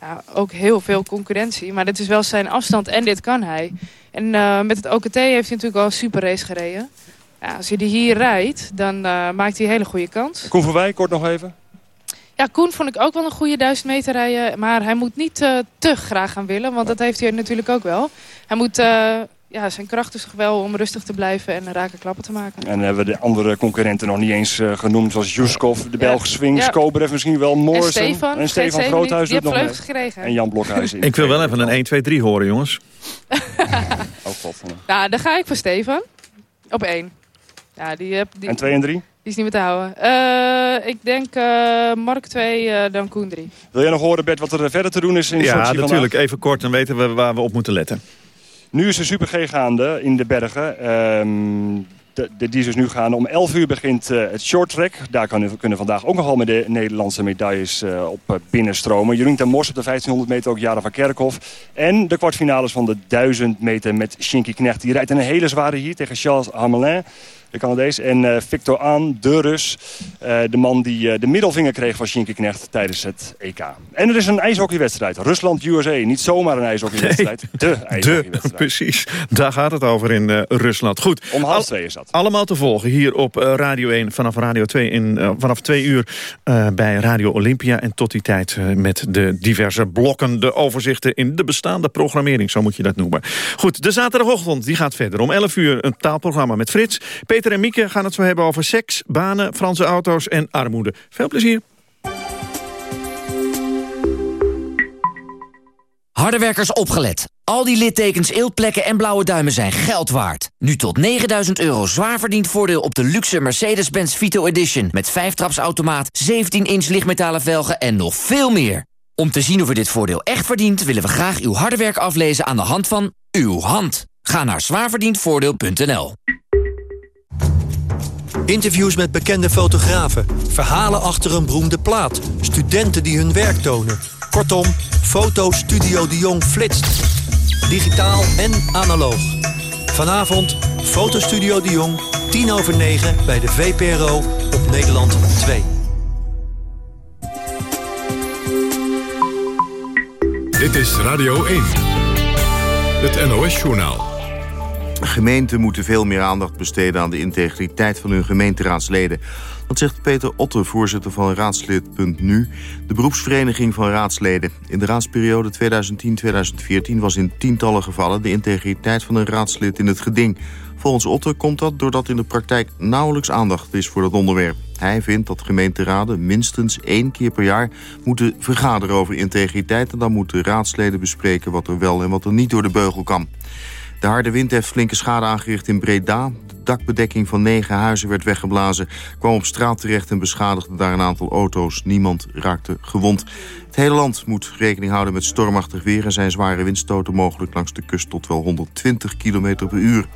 ja, ook heel veel concurrentie. Maar dit is wel zijn afstand en dit kan hij. En eh, met het OKT heeft hij natuurlijk al een super race gereden. Ja, als hij die hier rijdt, dan maakt hij een hele goede kans. Koen Verwij, kort nog even. Ja, Koen vond ik ook wel een goede duizend meter rijden. Maar hij moet niet uh, te graag gaan willen. Want dat heeft hij natuurlijk ook wel. Hij moet... Uh, ja, zijn kracht is toch wel om rustig te blijven en rake klappen te maken. En dan hebben we de andere concurrenten nog niet eens uh, genoemd. Zoals Juskov, de Belg Swing, ja. Misschien wel, Morrison. En Stefan, en Stefan Groothuis. Die nog vleugels gekregen. En Jan Blokhuis. Ik wil wel even een 1, 2, 3 horen, jongens. oh god. Nou, dan ga ik voor Stefan. Op 1. Ja, die die... En 2 en 3? Die is niet meer te houden. Uh, ik denk uh, Mark 2, uh, dan Koen 3. Wil jij nog horen, Bert, wat er verder te doen is in Ja, Sochi natuurlijk. vandaag? Even kort, dan weten we waar we op moeten letten. Nu is de Super G gaande in de bergen. Um, de, de, die is dus nu gaande. Om 11 uur begint uh, het short track. Daar kan, kunnen vandaag ook nogal met de Nederlandse medailles uh, op uh, binnenstromen. Jeroen ten Mos op de 1500 meter, ook Jara van Kerkhoff. En de kwartfinales van de 1000 meter met Shinky Knecht. Die rijdt een hele zware hier tegen Charles Hamelin. De Canadees. En Victor Aan, de Rus. de man die de middelvinger kreeg van Shinky Knecht tijdens het EK. En er is een ijshockeywedstrijd. Rusland-USA. Niet zomaar een ijshockeywedstrijd. <laughs> De ijshockeywedstrijd. De, precies. Daar gaat het over in Rusland. Goed. Om half twee is dat. Allemaal te volgen hier op Radio 1 vanaf Radio 2 in, vanaf 2 uur bij Radio Olympia. En tot die tijd met de diverse blokken, de overzichten in de bestaande programmering. Zo moet je dat noemen. Goed, de zaterdagochtend die gaat verder. Om 11 uur een taalprogramma met Frits. Peter en Mieke gaan het zo hebben over seks, banen, Franse auto's en armoede. Veel plezier. Harde werkers opgelet. Al die littekens, eeltplekken en blauwe duimen zijn geld waard. Nu tot 9000 euro zwaar verdiend voordeel op de luxe Mercedes-Benz Vito Edition... met 5-trapsautomaat, 17-inch lichtmetalen velgen en nog veel meer. Om te zien of u dit voordeel echt verdient... willen we graag uw harde werk aflezen aan de hand van uw hand. Ga naar zwaarverdiendvoordeel.nl. Interviews met bekende fotografen. Verhalen achter een beroemde plaat. Studenten die hun werk tonen. Kortom, Foto Studio de Jong flitst. Digitaal en analoog. Vanavond Fotostudio de Jong, 10 over 9 bij de VPRO op Nederland 2. Dit is Radio 1. Het NOS-journaal. Gemeenten moeten veel meer aandacht besteden aan de integriteit van hun gemeenteraadsleden. Dat zegt Peter Otte, voorzitter van Raadslid.nu, de beroepsvereniging van raadsleden. In de raadsperiode 2010-2014 was in tientallen gevallen de integriteit van een raadslid in het geding. Volgens Otte komt dat doordat in de praktijk nauwelijks aandacht is voor dat onderwerp. Hij vindt dat gemeenteraden minstens één keer per jaar moeten vergaderen over integriteit... en dan moeten raadsleden bespreken wat er wel en wat er niet door de beugel kan. De harde wind heeft flinke schade aangericht in Breda. De dakbedekking van negen huizen werd weggeblazen, kwam op straat terecht en beschadigde daar een aantal auto's. Niemand raakte gewond. Het hele land moet rekening houden met stormachtig weer en zijn zware windstoten mogelijk langs de kust tot wel 120 km per uur.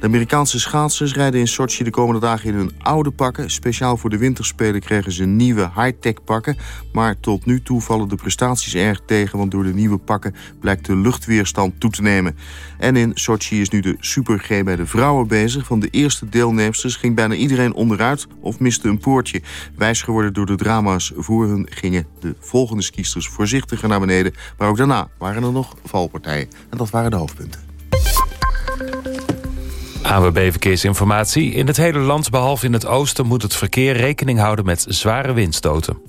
De Amerikaanse schaatsers rijden in Sochi de komende dagen in hun oude pakken. Speciaal voor de winterspelen kregen ze nieuwe high-tech pakken. Maar tot nu toe vallen de prestaties erg tegen... want door de nieuwe pakken blijkt de luchtweerstand toe te nemen. En in Sochi is nu de Super G bij de vrouwen bezig. Van de eerste deelnemsters ging bijna iedereen onderuit of miste een poortje. Wijs geworden door de drama's voor hun gingen de volgende skiesters voorzichtiger naar beneden. Maar ook daarna waren er nog valpartijen. En dat waren de hoofdpunten. AWB Verkeersinformatie. In het hele land, behalve in het oosten... moet het verkeer rekening houden met zware windstoten.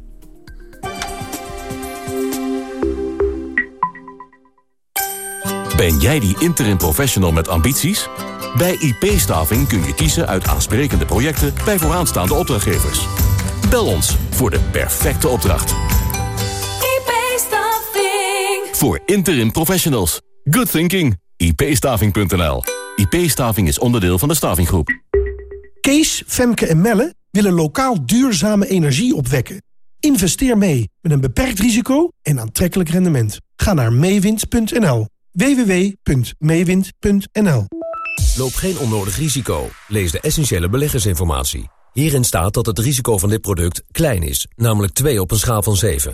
Ben jij die interim professional met ambities? Bij IP-staving kun je kiezen uit aansprekende projecten... bij vooraanstaande opdrachtgevers. Bel ons voor de perfecte opdracht. IP-staving. Voor interim professionals. Good thinking. ipstaving.nl IP-staving is onderdeel van de Stavinggroep. Kees, Femke en Melle willen lokaal duurzame energie opwekken. Investeer mee met een beperkt risico en aantrekkelijk rendement. Ga naar meewind.nl. www.meewind.nl Loop geen onnodig risico. Lees de essentiële beleggersinformatie. Hierin staat dat het risico van dit product klein is, namelijk 2 op een schaal van 7.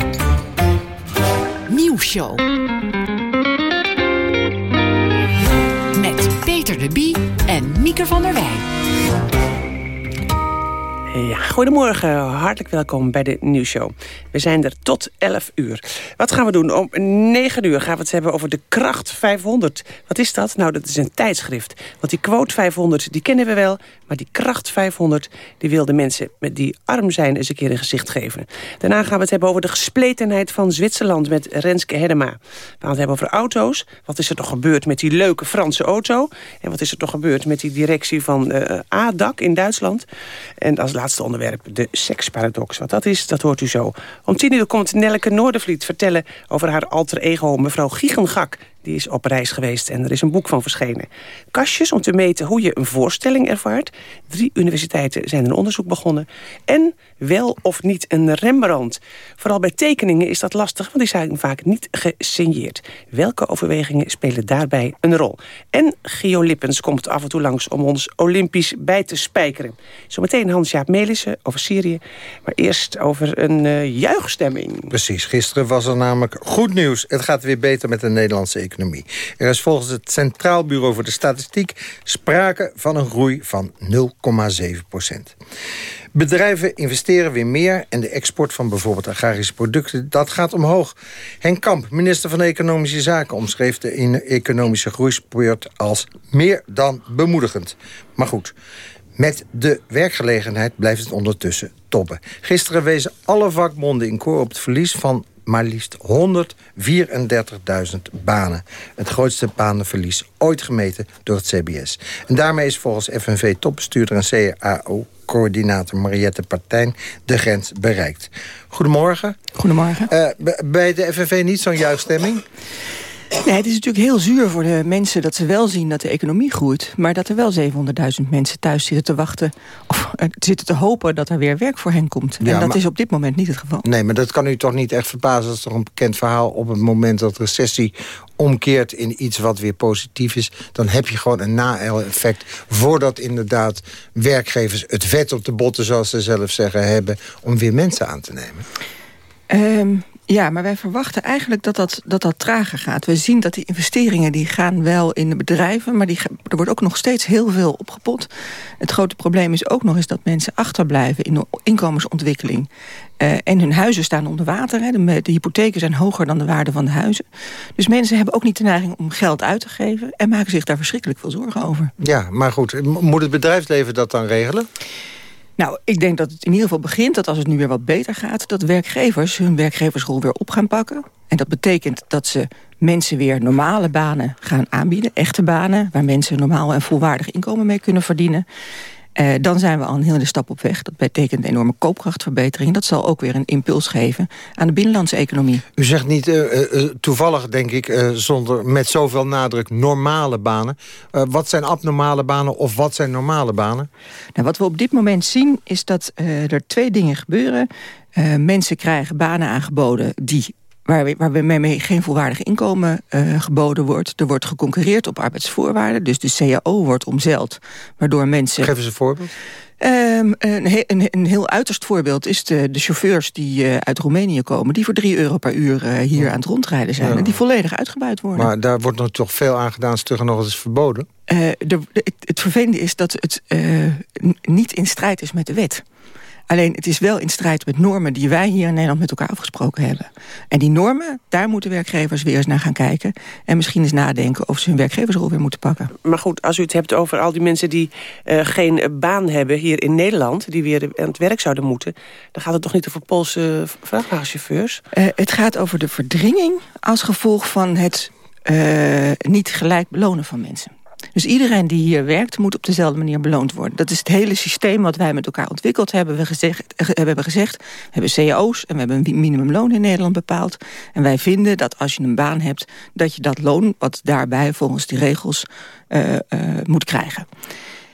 Nieuwsshow. Met Peter de Bie en Mieke van der Wij. Ja, goedemorgen, hartelijk welkom bij de nieuwsshow. We zijn er tot 11 uur. Wat gaan we doen? Om 9 uur gaan we het hebben over de Kracht 500. Wat is dat? Nou, dat is een tijdschrift. Want die quote 500, die kennen we wel. Maar die Kracht 500, die wil de mensen met die arm zijn... eens een keer een gezicht geven. Daarna gaan we het hebben over de gespletenheid van Zwitserland... met Renske Hedema. We gaan het hebben over auto's. Wat is er toch gebeurd met die leuke Franse auto? En wat is er toch gebeurd met die directie van uh, ADAC in Duitsland? En als laatste onderwerp de seksparadox. Wat dat is, dat hoort u zo. Om tien uur komt Nelleke Noordervliet vertellen over haar alter ego... mevrouw Giegengak. Die is op reis geweest en er is een boek van verschenen. Kastjes om te meten hoe je een voorstelling ervaart. Drie universiteiten zijn een onderzoek begonnen. En wel of niet een Rembrandt. Vooral bij tekeningen is dat lastig, want die zijn vaak niet gesigneerd. Welke overwegingen spelen daarbij een rol? En Gio Lippens komt af en toe langs om ons olympisch bij te spijkeren. Zometeen Hans-Jaap Melissen over Syrië. Maar eerst over een uh, juichstemming. Precies, gisteren was er namelijk goed nieuws. Het gaat weer beter met de Nederlandse economie. Er is volgens het Centraal Bureau voor de Statistiek... sprake van een groei van 0,7 procent. Bedrijven investeren weer meer en de export van bijvoorbeeld agrarische producten, dat gaat omhoog. Henk Kamp, minister van Economische Zaken, omschreef de economische groeispurt als meer dan bemoedigend. Maar goed, met de werkgelegenheid blijft het ondertussen toppen. Gisteren wezen alle vakbonden in koor op het verlies van maar liefst 134.000 banen. Het grootste banenverlies ooit gemeten door het CBS. En daarmee is volgens FNV-topbestuurder en CAO-coördinator Mariette Partijn de grens bereikt. Goedemorgen. Goedemorgen. Uh, bij de FNV niet zo'n juiststemming? <laughs> Nee, het is natuurlijk heel zuur voor de mensen dat ze wel zien dat de economie groeit... maar dat er wel 700.000 mensen thuis zitten te wachten... of uh, zitten te hopen dat er weer werk voor hen komt. En dat is op dit moment niet het geval. Nee, maar dat kan u toch niet echt verbazen. Dat is toch een bekend verhaal op het moment dat recessie omkeert in iets wat weer positief is... dan heb je gewoon een na-effect voordat inderdaad werkgevers het vet op de botten, zoals ze zelf zeggen, hebben... om weer mensen aan te nemen. Um, ja, maar wij verwachten eigenlijk dat dat, dat dat trager gaat. We zien dat die investeringen die gaan wel in de bedrijven... maar die, er wordt ook nog steeds heel veel opgepot. Het grote probleem is ook nog eens dat mensen achterblijven... in de inkomensontwikkeling. Uh, en hun huizen staan onder water. Hè. De, de, hypotheken zijn hoger dan de waarde van de huizen. Dus mensen hebben ook niet de neiging om geld uit te geven... en maken zich daar verschrikkelijk veel zorgen over. Ja, maar goed, moet het bedrijfsleven dat dan regelen? Nou, ik denk dat het in ieder geval begint dat als het nu weer wat beter gaat... dat werkgevers hun werkgeversrol weer op gaan pakken. En dat betekent dat ze mensen weer normale banen gaan aanbieden. Echte banen, waar mensen normaal en volwaardig inkomen mee kunnen verdienen. Uh, dan zijn we al een hele stap op weg. Dat betekent een enorme koopkrachtverbetering. Dat zal ook weer een impuls geven aan de binnenlandse economie. U zegt niet uh, uh, toevallig, denk ik, zonder met zoveel nadruk normale banen. wat zijn abnormale banen of wat zijn normale banen? Nou, wat we op dit moment zien is dat er twee dingen gebeuren. mensen krijgen banen aangeboden die waar, waarmee geen volwaardig inkomen uh, geboden wordt. Er wordt geconcurreerd op arbeidsvoorwaarden, dus de CAO wordt omzeild. Waardoor mensen... Geef eens een voorbeeld. Um, een, een, een, heel uiterst voorbeeld is de, de chauffeurs die uh, uit Roemenië komen... die voor 3 euro per uur uh, hier aan het rondrijden zijn... Ja. en die volledig uitgebuit worden. Maar daar wordt nog toch veel aan gedaan, stugger nog eens verboden? De, het, het vervelende is dat het niet in strijd is met de wet. Alleen het is wel in strijd met normen die wij hier in Nederland met elkaar afgesproken hebben. En die normen, daar moeten werkgevers weer eens naar gaan kijken. En misschien eens nadenken of ze hun werkgeversrol weer moeten pakken. Maar goed, als u het hebt over al die mensen die uh, geen baan hebben hier in Nederland... die weer aan het werk zouden moeten... dan gaat het toch niet over Poolse vrachtwagenchauffeurs? Uh, het gaat over de verdringing als gevolg van het uh, niet gelijk belonen van mensen. Dus iedereen die hier werkt moet op dezelfde manier beloond worden. Dat is het hele systeem wat wij met elkaar ontwikkeld hebben. We, gezegd, we hebben gezegd, we hebben cao's en we hebben een minimumloon in Nederland bepaald. En wij vinden dat als je een baan hebt, dat je dat loon wat daarbij volgens die regels uh, uh, moet krijgen.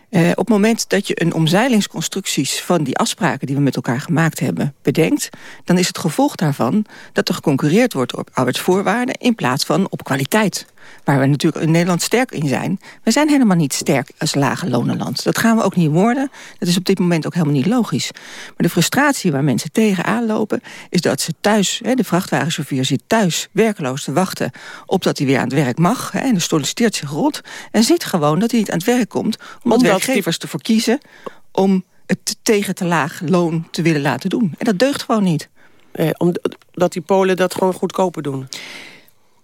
Op het moment dat je een omzeilingsconstructies van die afspraken die we met elkaar gemaakt hebben bedenkt, dan is het gevolg daarvan dat er geconcurreerd wordt op arbeidsvoorwaarden in plaats van op kwaliteit waar we natuurlijk in Nederland sterk in zijn. We zijn helemaal niet sterk als lage lonenland. Dat gaan we ook niet worden. Dat is op dit moment ook helemaal niet logisch. Maar de frustratie waar mensen tegenaan lopen... is dat ze thuis, de vrachtwagenchauffeur zit thuis werkloos te wachten... op dat hij weer aan het werk mag. En dan solliciteert zich rot. En ziet gewoon dat hij niet aan het werk komt... omdat, omdat werkgevers ervoor kiezen om het tegen te laag loon te willen laten doen. En dat deugt gewoon niet. Eh, omdat die Polen dat gewoon goedkoper doen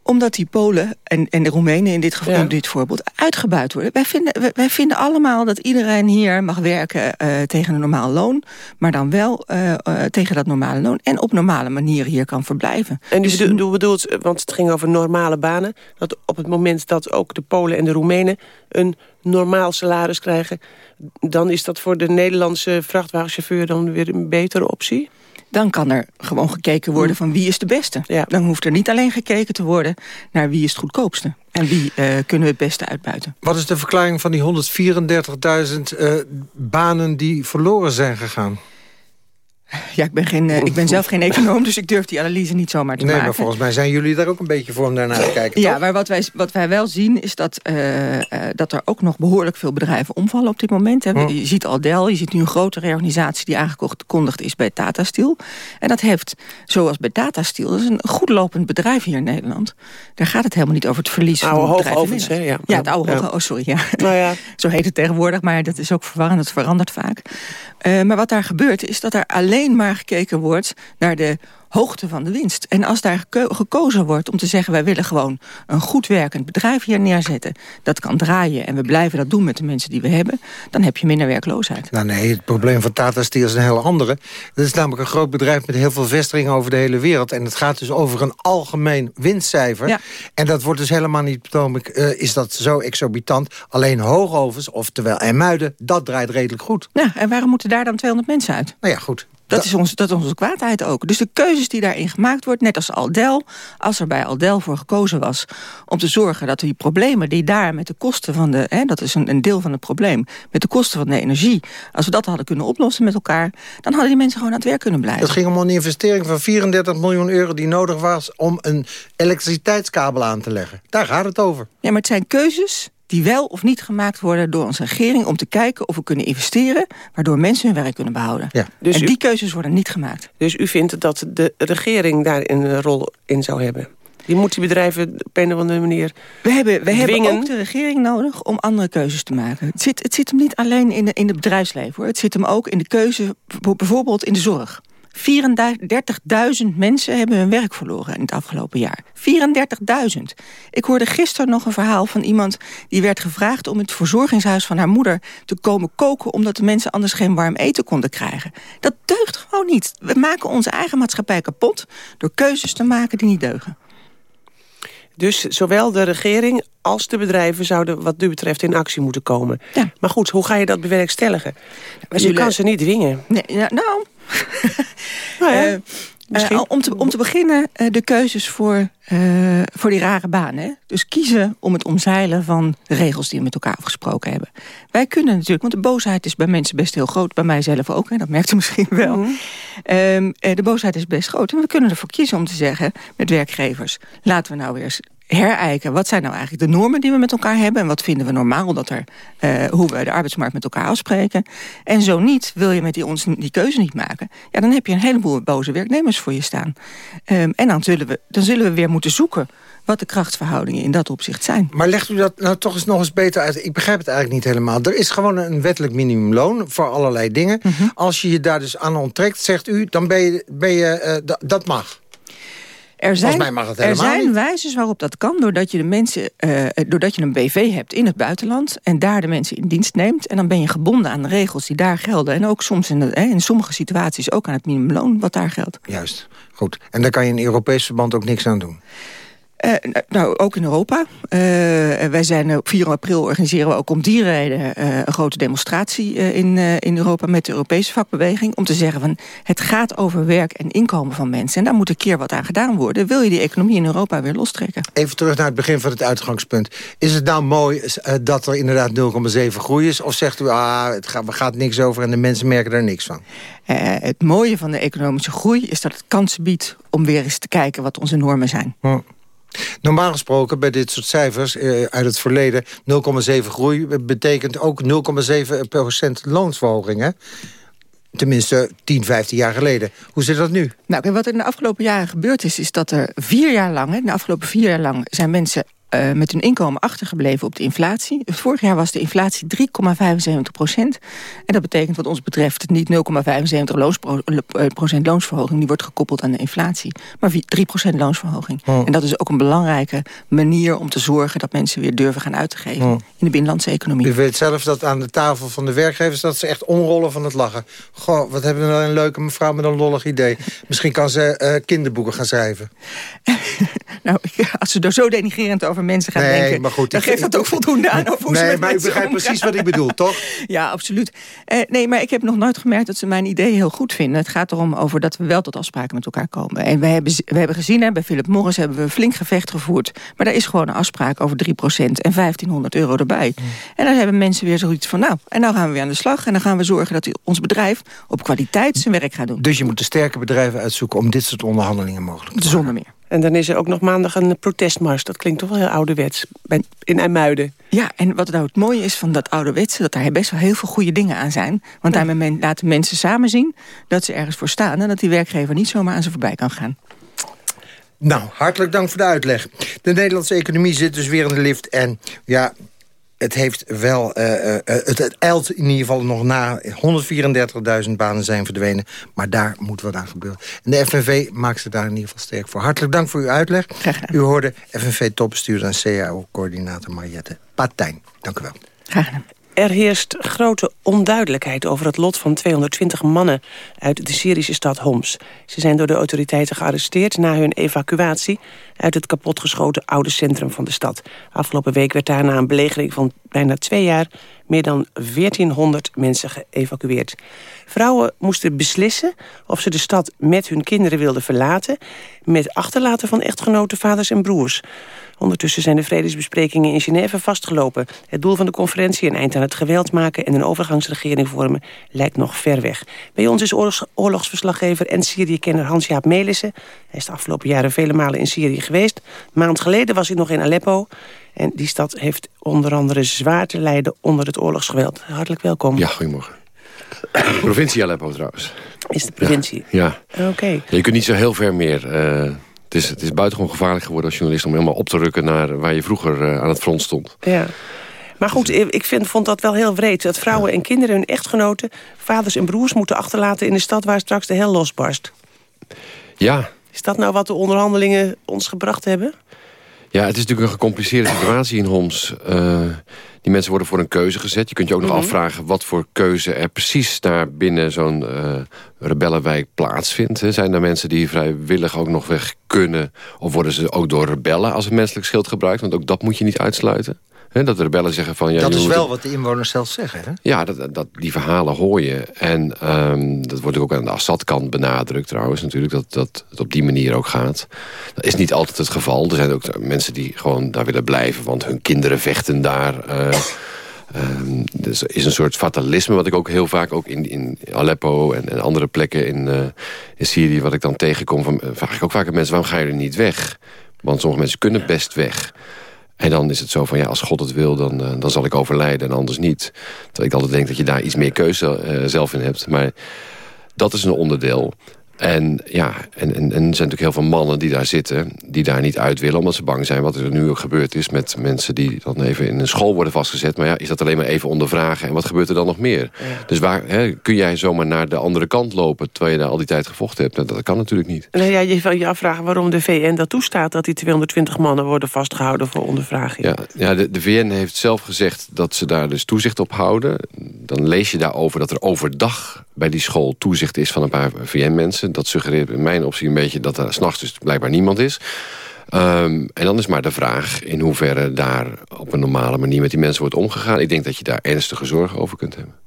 omdat die Polen en, en de Roemenen in dit, geval, in dit voorbeeld uitgebuit worden. Wij vinden, wij, vinden allemaal dat iedereen hier mag werken uh, tegen een normaal loon. Maar dan wel uh, uh, tegen dat normale loon. En op normale manier hier kan verblijven. En dus, bedoelt, bedoelt, want het ging over normale banen. Dat op het moment dat ook de Polen en de Roemenen een normaal salaris krijgen... dan is dat voor de Nederlandse vrachtwagenchauffeur dan weer een betere optie? Dan kan er gewoon gekeken worden van wie is de beste. Dan hoeft er niet alleen gekeken te worden naar wie is het goedkoopste. En wie uh, kunnen we het beste uitbuiten. Wat is de verklaring van die 134.000 uh, banen die verloren zijn gegaan? <laughs> Ja, ik ben, geen, uh, ik ben zelf <laughs> geen econoom, dus ik durf die analyse niet zomaar te nee, maken. Nee, maar volgens mij zijn jullie daar ook een beetje voor om daarnaar te kijken, Ja, toch? maar wat wij, wat wij wel zien is dat, uh, uh, dat er ook nog behoorlijk veel bedrijven omvallen op dit moment. Hè. Hm. Je ziet Aldel, je ziet nu een grote reorganisatie die aangekondigd is bij Tata Steel. En dat heeft, zoals bij Tata Steel, dat is een goed lopend bedrijf hier in Nederland. Daar gaat het helemaal niet over het verlies van oude in hoogovens, hè? Ja. Ja, het oude Ja. hoge, oh sorry, ja. Nou ja. <laughs> Zo heet het tegenwoordig, maar dat is ook verwarrend, dat verandert vaak. Maar wat daar gebeurt is dat er alleen maar gekeken wordt naar de hoogte van de winst. En als daar geko gekozen wordt om te zeggen... wij willen gewoon een goed werkend bedrijf hier neerzetten... dat kan draaien en we blijven dat doen met de mensen die we hebben... dan heb je minder werkloosheid. Nou nee, het probleem van Tata Steel is een hele andere. Dat is namelijk een groot bedrijf met heel veel vestigingen over de hele wereld. En het gaat dus over een algemeen winstcijfer. Ja. En dat wordt dus helemaal niet, Potomac, uh, is dat zo exorbitant. Alleen Hoogovens, oftewel IJmuiden, dat draait redelijk goed. Ja, en waarom moeten daar dan 200 mensen uit? Nou ja, goed. Dat is, ons, dat is onze kwaadheid ook. Dus de keuzes die daarin gemaakt wordt, net als Aldel... als er bij Aldel voor gekozen was om te zorgen dat die problemen... die daar met de kosten van de... Hè, dat is een, een deel van het probleem... met de kosten van de energie... als we dat hadden kunnen oplossen met elkaar... dan hadden die mensen gewoon aan het werk kunnen blijven. Het ging om een investering van 34 miljoen euro... die nodig was om een elektriciteitskabel aan te leggen. Daar gaat het over. Ja, maar het zijn keuzes die wel of niet gemaakt worden door onze regering... om te kijken of we kunnen investeren... waardoor mensen hun werk kunnen behouden. Ja. Dus en u- die keuzes worden niet gemaakt. Dus u vindt dat de regering daar een rol in zou hebben? Die moet die bedrijven op een of andere manier We hebben, we hebben ook de regering nodig om andere keuzes te maken. Het zit, het zit hem niet alleen in, de, in het bedrijfsleven. Hoor. Het zit hem ook in de keuze, bijvoorbeeld in de zorg. 34.000 mensen hebben hun werk verloren in het afgelopen jaar. 34.000. Ik hoorde gisteren nog een verhaal van iemand... die werd gevraagd om het verzorgingshuis van haar moeder te komen koken... omdat de mensen anders geen warm eten konden krijgen. Dat deugt gewoon niet. We maken onze eigen maatschappij kapot... door keuzes te maken die niet deugen. Dus zowel de regering als de bedrijven zouden wat u betreft in actie moeten komen. Maar goed, hoe ga je dat bewerkstelligen? Je zullen- kan ze niet dwingen. Nee, ja, nou... Nou ja, eh, om, te, om te beginnen eh, de keuzes voor, eh, voor die rare banen. Dus kiezen om het omzeilen van de regels die we met elkaar afgesproken hebben. Wij kunnen natuurlijk, want de boosheid is bij mensen best heel groot. Bij mijzelf ook, hè? dat merkt u misschien wel. Mhm. Ehm, eh, de boosheid is best groot. En we kunnen ervoor kiezen om te zeggen met werkgevers... laten we nou weer eens herijken. Wat zijn nou eigenlijk de normen die we met elkaar hebben... en wat vinden we normaal dat er, eh, hoe we de arbeidsmarkt met elkaar afspreken. En zo niet, wil je met die, ons die keuze niet maken... ja, dan heb je een heleboel boze werknemers voor je staan. Ehm, en dan zullen, we, dan zullen we weer moeten zoeken... wat de krachtsverhoudingen in dat opzicht zijn. Maar legt u dat nou toch eens nog eens beter uit? Ik begrijp het eigenlijk niet helemaal. Er is gewoon een wettelijk minimumloon voor allerlei dingen. Mhm. Als je je daar dus aan onttrekt, zegt u, dan ben je... Ben je eh, da- dat mag. Er zijn, mij mag het er helemaal zijn wijzes waarop dat kan, doordat je de mensen, eh, doordat je een BV hebt in het buitenland en daar de mensen in dienst neemt. En dan ben je gebonden aan de regels die daar gelden. En ook soms in, de, hè, in sommige situaties ook aan het minimumloon wat daar geldt. Juist, goed. En daar kan je in Europees verband ook niks aan doen. Eh, nou, ook in Europa. Eh, wij zijn eh, op 4 april organiseren we ook om die reden een grote demonstratie in, in Europa met de Europese vakbeweging. Om te zeggen van het gaat over werk en inkomen van mensen. En daar moet een keer wat aan gedaan worden. Wil je die economie in Europa weer lostrekken? Even terug naar het begin van het uitgangspunt. Is het nou mooi dat er inderdaad 0,7 groei is? Of zegt u, ah, het gaat, er gaat niks over en de mensen merken er niks van? Het mooie van de economische groei is dat het kansen biedt om weer eens te kijken wat onze normen zijn. Normaal gesproken bij dit soort cijfers eh, uit het verleden... 0,7 groei betekent ook 0,7 loonsverhoging, hè? Tenminste 10, 15 jaar geleden. Hoe zit dat nu? Nou, wat er in de afgelopen jaren gebeurd is... is dat er vier jaar lang, hè, de afgelopen vier jaar lang... zijn mensen eh, met hun inkomen achtergebleven op de inflatie. Vorig jaar was de inflatie 3,75 procent. En dat betekent wat ons betreft niet 0,75 loonspro- eh, procent loonsverhoging... die wordt gekoppeld aan de inflatie, maar 3 procent loonsverhoging. Oh. En dat is ook een belangrijke manier om te zorgen... dat mensen weer durven gaan uit te geven Oh. in de binnenlandse economie. U weet zelf dat aan de tafel van de werkgevers... dat ze echt omrollen van het lachen. Goh, wat hebben we nou een leuke mevrouw met een lollig idee. Misschien kan ze eh, kinderboeken gaan schrijven. <laughs> Nou, <laughs> als ze er zo denigrerend over mensen gaan Nee, denken... maar goed, dan geeft dat ook voldoende aan over hoe ze Nee, met maar u begrijpt omgaan. precies wat ik bedoel, <laughs> toch? Ja, absoluut. Eh, nee, maar ik heb nog nooit gemerkt dat ze mijn idee heel goed vinden. Het gaat erom over dat we wel tot afspraken met elkaar komen. En we hebben, we hebben gezien, hè, bij Philip Morris hebben we een flink gevecht gevoerd. Maar daar is gewoon een afspraak over 3% en 1500 euro erbij. En dan hebben mensen weer zoiets van, nou, en nou gaan we weer aan de slag. En dan gaan we zorgen dat ons bedrijf op kwaliteit zijn werk gaat doen. Dus je moet de sterke bedrijven uitzoeken om dit soort onderhandelingen mogelijk te maken. Zonder meer. En dan is er ook nog maandag een protestmars. Dat klinkt toch wel heel ouderwets. Bij, in IJmuiden. Ja, en wat nou het mooie is van dat ouderwetse... dat daar best wel heel veel goede dingen aan zijn. Want daarmee men- laten mensen samen zien dat ze ergens voor staan... en dat die werkgever niet zomaar aan ze voorbij kan gaan. Nou, hartelijk dank voor de uitleg. De Nederlandse economie zit dus weer in de lift. En ja, het heeft wel... eh, eh, het, het eilt in ieder geval nog na. 134.000 banen zijn verdwenen. Maar daar moet wat aan gebeuren. En de FNV maakt ze daar in ieder geval sterk voor. Hartelijk dank voor uw uitleg. U hoorde FNV-topbestuurder en CAO-coördinator Mariette Patijn. Dank u wel. Er heerst grote onduidelijkheid over het lot van 220 mannen uit de Syrische stad Homs. Ze zijn door de autoriteiten gearresteerd na hun evacuatie uit het kapotgeschoten oude centrum van de stad. Afgelopen week werd daar na een belegering van bijna twee jaar meer dan 1400 mensen geëvacueerd. Vrouwen moesten beslissen of ze de stad met hun kinderen wilden verlaten... met achterlaten van echtgenoten, vaders en broers. Ondertussen zijn de vredesbesprekingen in Genève vastgelopen. Het doel van de conferentie, een eind aan het geweld maken... en een overgangsregering vormen, lijkt nog ver weg. Bij ons is oorlogs oorlogsverslaggever en Syrië-kenner Hans-Jaap Melissen. Hij is de afgelopen jaren vele malen in Syrië geweest. Een maand geleden was hij nog in Aleppo. En die stad heeft onder andere zwaar te lijden onder het oorlogsgeweld. Hartelijk welkom. Ja, goedemorgen. provincie Aleppo trouwens. Is de provincie? Ja. Oké. Je kunt niet zo heel ver meer. eh, het, is, het is buitengewoon gevaarlijk geworden als journalist... om helemaal op te rukken naar waar je vroeger eh, aan het front stond. Ja. Maar goed, ik vind, vond dat wel heel wreed. Dat vrouwen en kinderen hun echtgenoten, vaders en broers... moeten achterlaten in de stad waar straks de hel losbarst. Ja, Is dat nou wat de onderhandelingen ons gebracht hebben? Ja, het is natuurlijk een gecompliceerde situatie in Homs. Eh, die mensen worden voor een keuze gezet. Je kunt je ook nog Mhm. afvragen wat voor keuze er precies daar binnen zo'n eh, rebellenwijk plaatsvindt. hè. Zijn er mensen die vrijwillig ook nog weg kunnen? Of worden ze ook door rebellen als een menselijk schild gebruikt? Want ook dat moet je niet uitsluiten. Dat de rebellen zeggen van... Ja, dat is wel wat de inwoners zelf zeggen, hè? ja, dat, dat, die verhalen hoor je. En ehm, dat wordt ook aan de Assad-kant benadrukt trouwens natuurlijk... Dat, dat het op die manier ook gaat. Dat is niet altijd het geval. Er zijn ook mensen die gewoon daar willen blijven... want hun kinderen vechten daar... <laughs> ehm, dus er is een soort fatalisme wat ik ook heel vaak ook in, in Aleppo en, en andere plekken in, eh, in Syrië... wat ik dan tegenkom, van, eh, vraag ik ook vaak aan mensen... waarom ga je er niet weg? Want sommige mensen kunnen best weg... En dan is het zo van, ja, als God het wil, dan, eh, dan zal ik overlijden en anders niet. Terwijl ik altijd denk dat je daar iets meer keuze eh, zelf in hebt. Maar dat is een onderdeel. En ja, en, en, en er zijn natuurlijk heel veel mannen die daar zitten... die daar niet uit willen, omdat ze bang zijn... wat er nu ook gebeurd is met mensen die dan even in een school worden vastgezet. Maar ja, is dat alleen maar even ondervragen? En wat gebeurt er dan nog meer? Dus waar hè, kun jij zomaar naar de andere kant lopen... terwijl je daar al die tijd gevochten hebt? Nou, dat kan natuurlijk niet. Nou ja, je kan je afvragen waarom de VN dat toestaat... dat die 220 mannen worden vastgehouden voor ondervraging. Ja, ja de, de VN heeft zelf gezegd dat ze daar dus toezicht op houden. Dan lees je daarover dat er overdag bij die school toezicht is van een paar VN-mensen. Dat suggereert in mijn optie een beetje dat er s'nachts dus blijkbaar niemand is. Ehm, en dan is maar de vraag in hoeverre daar op een normale manier met die mensen wordt omgegaan. Ik denk dat je daar ernstige zorgen over kunt hebben.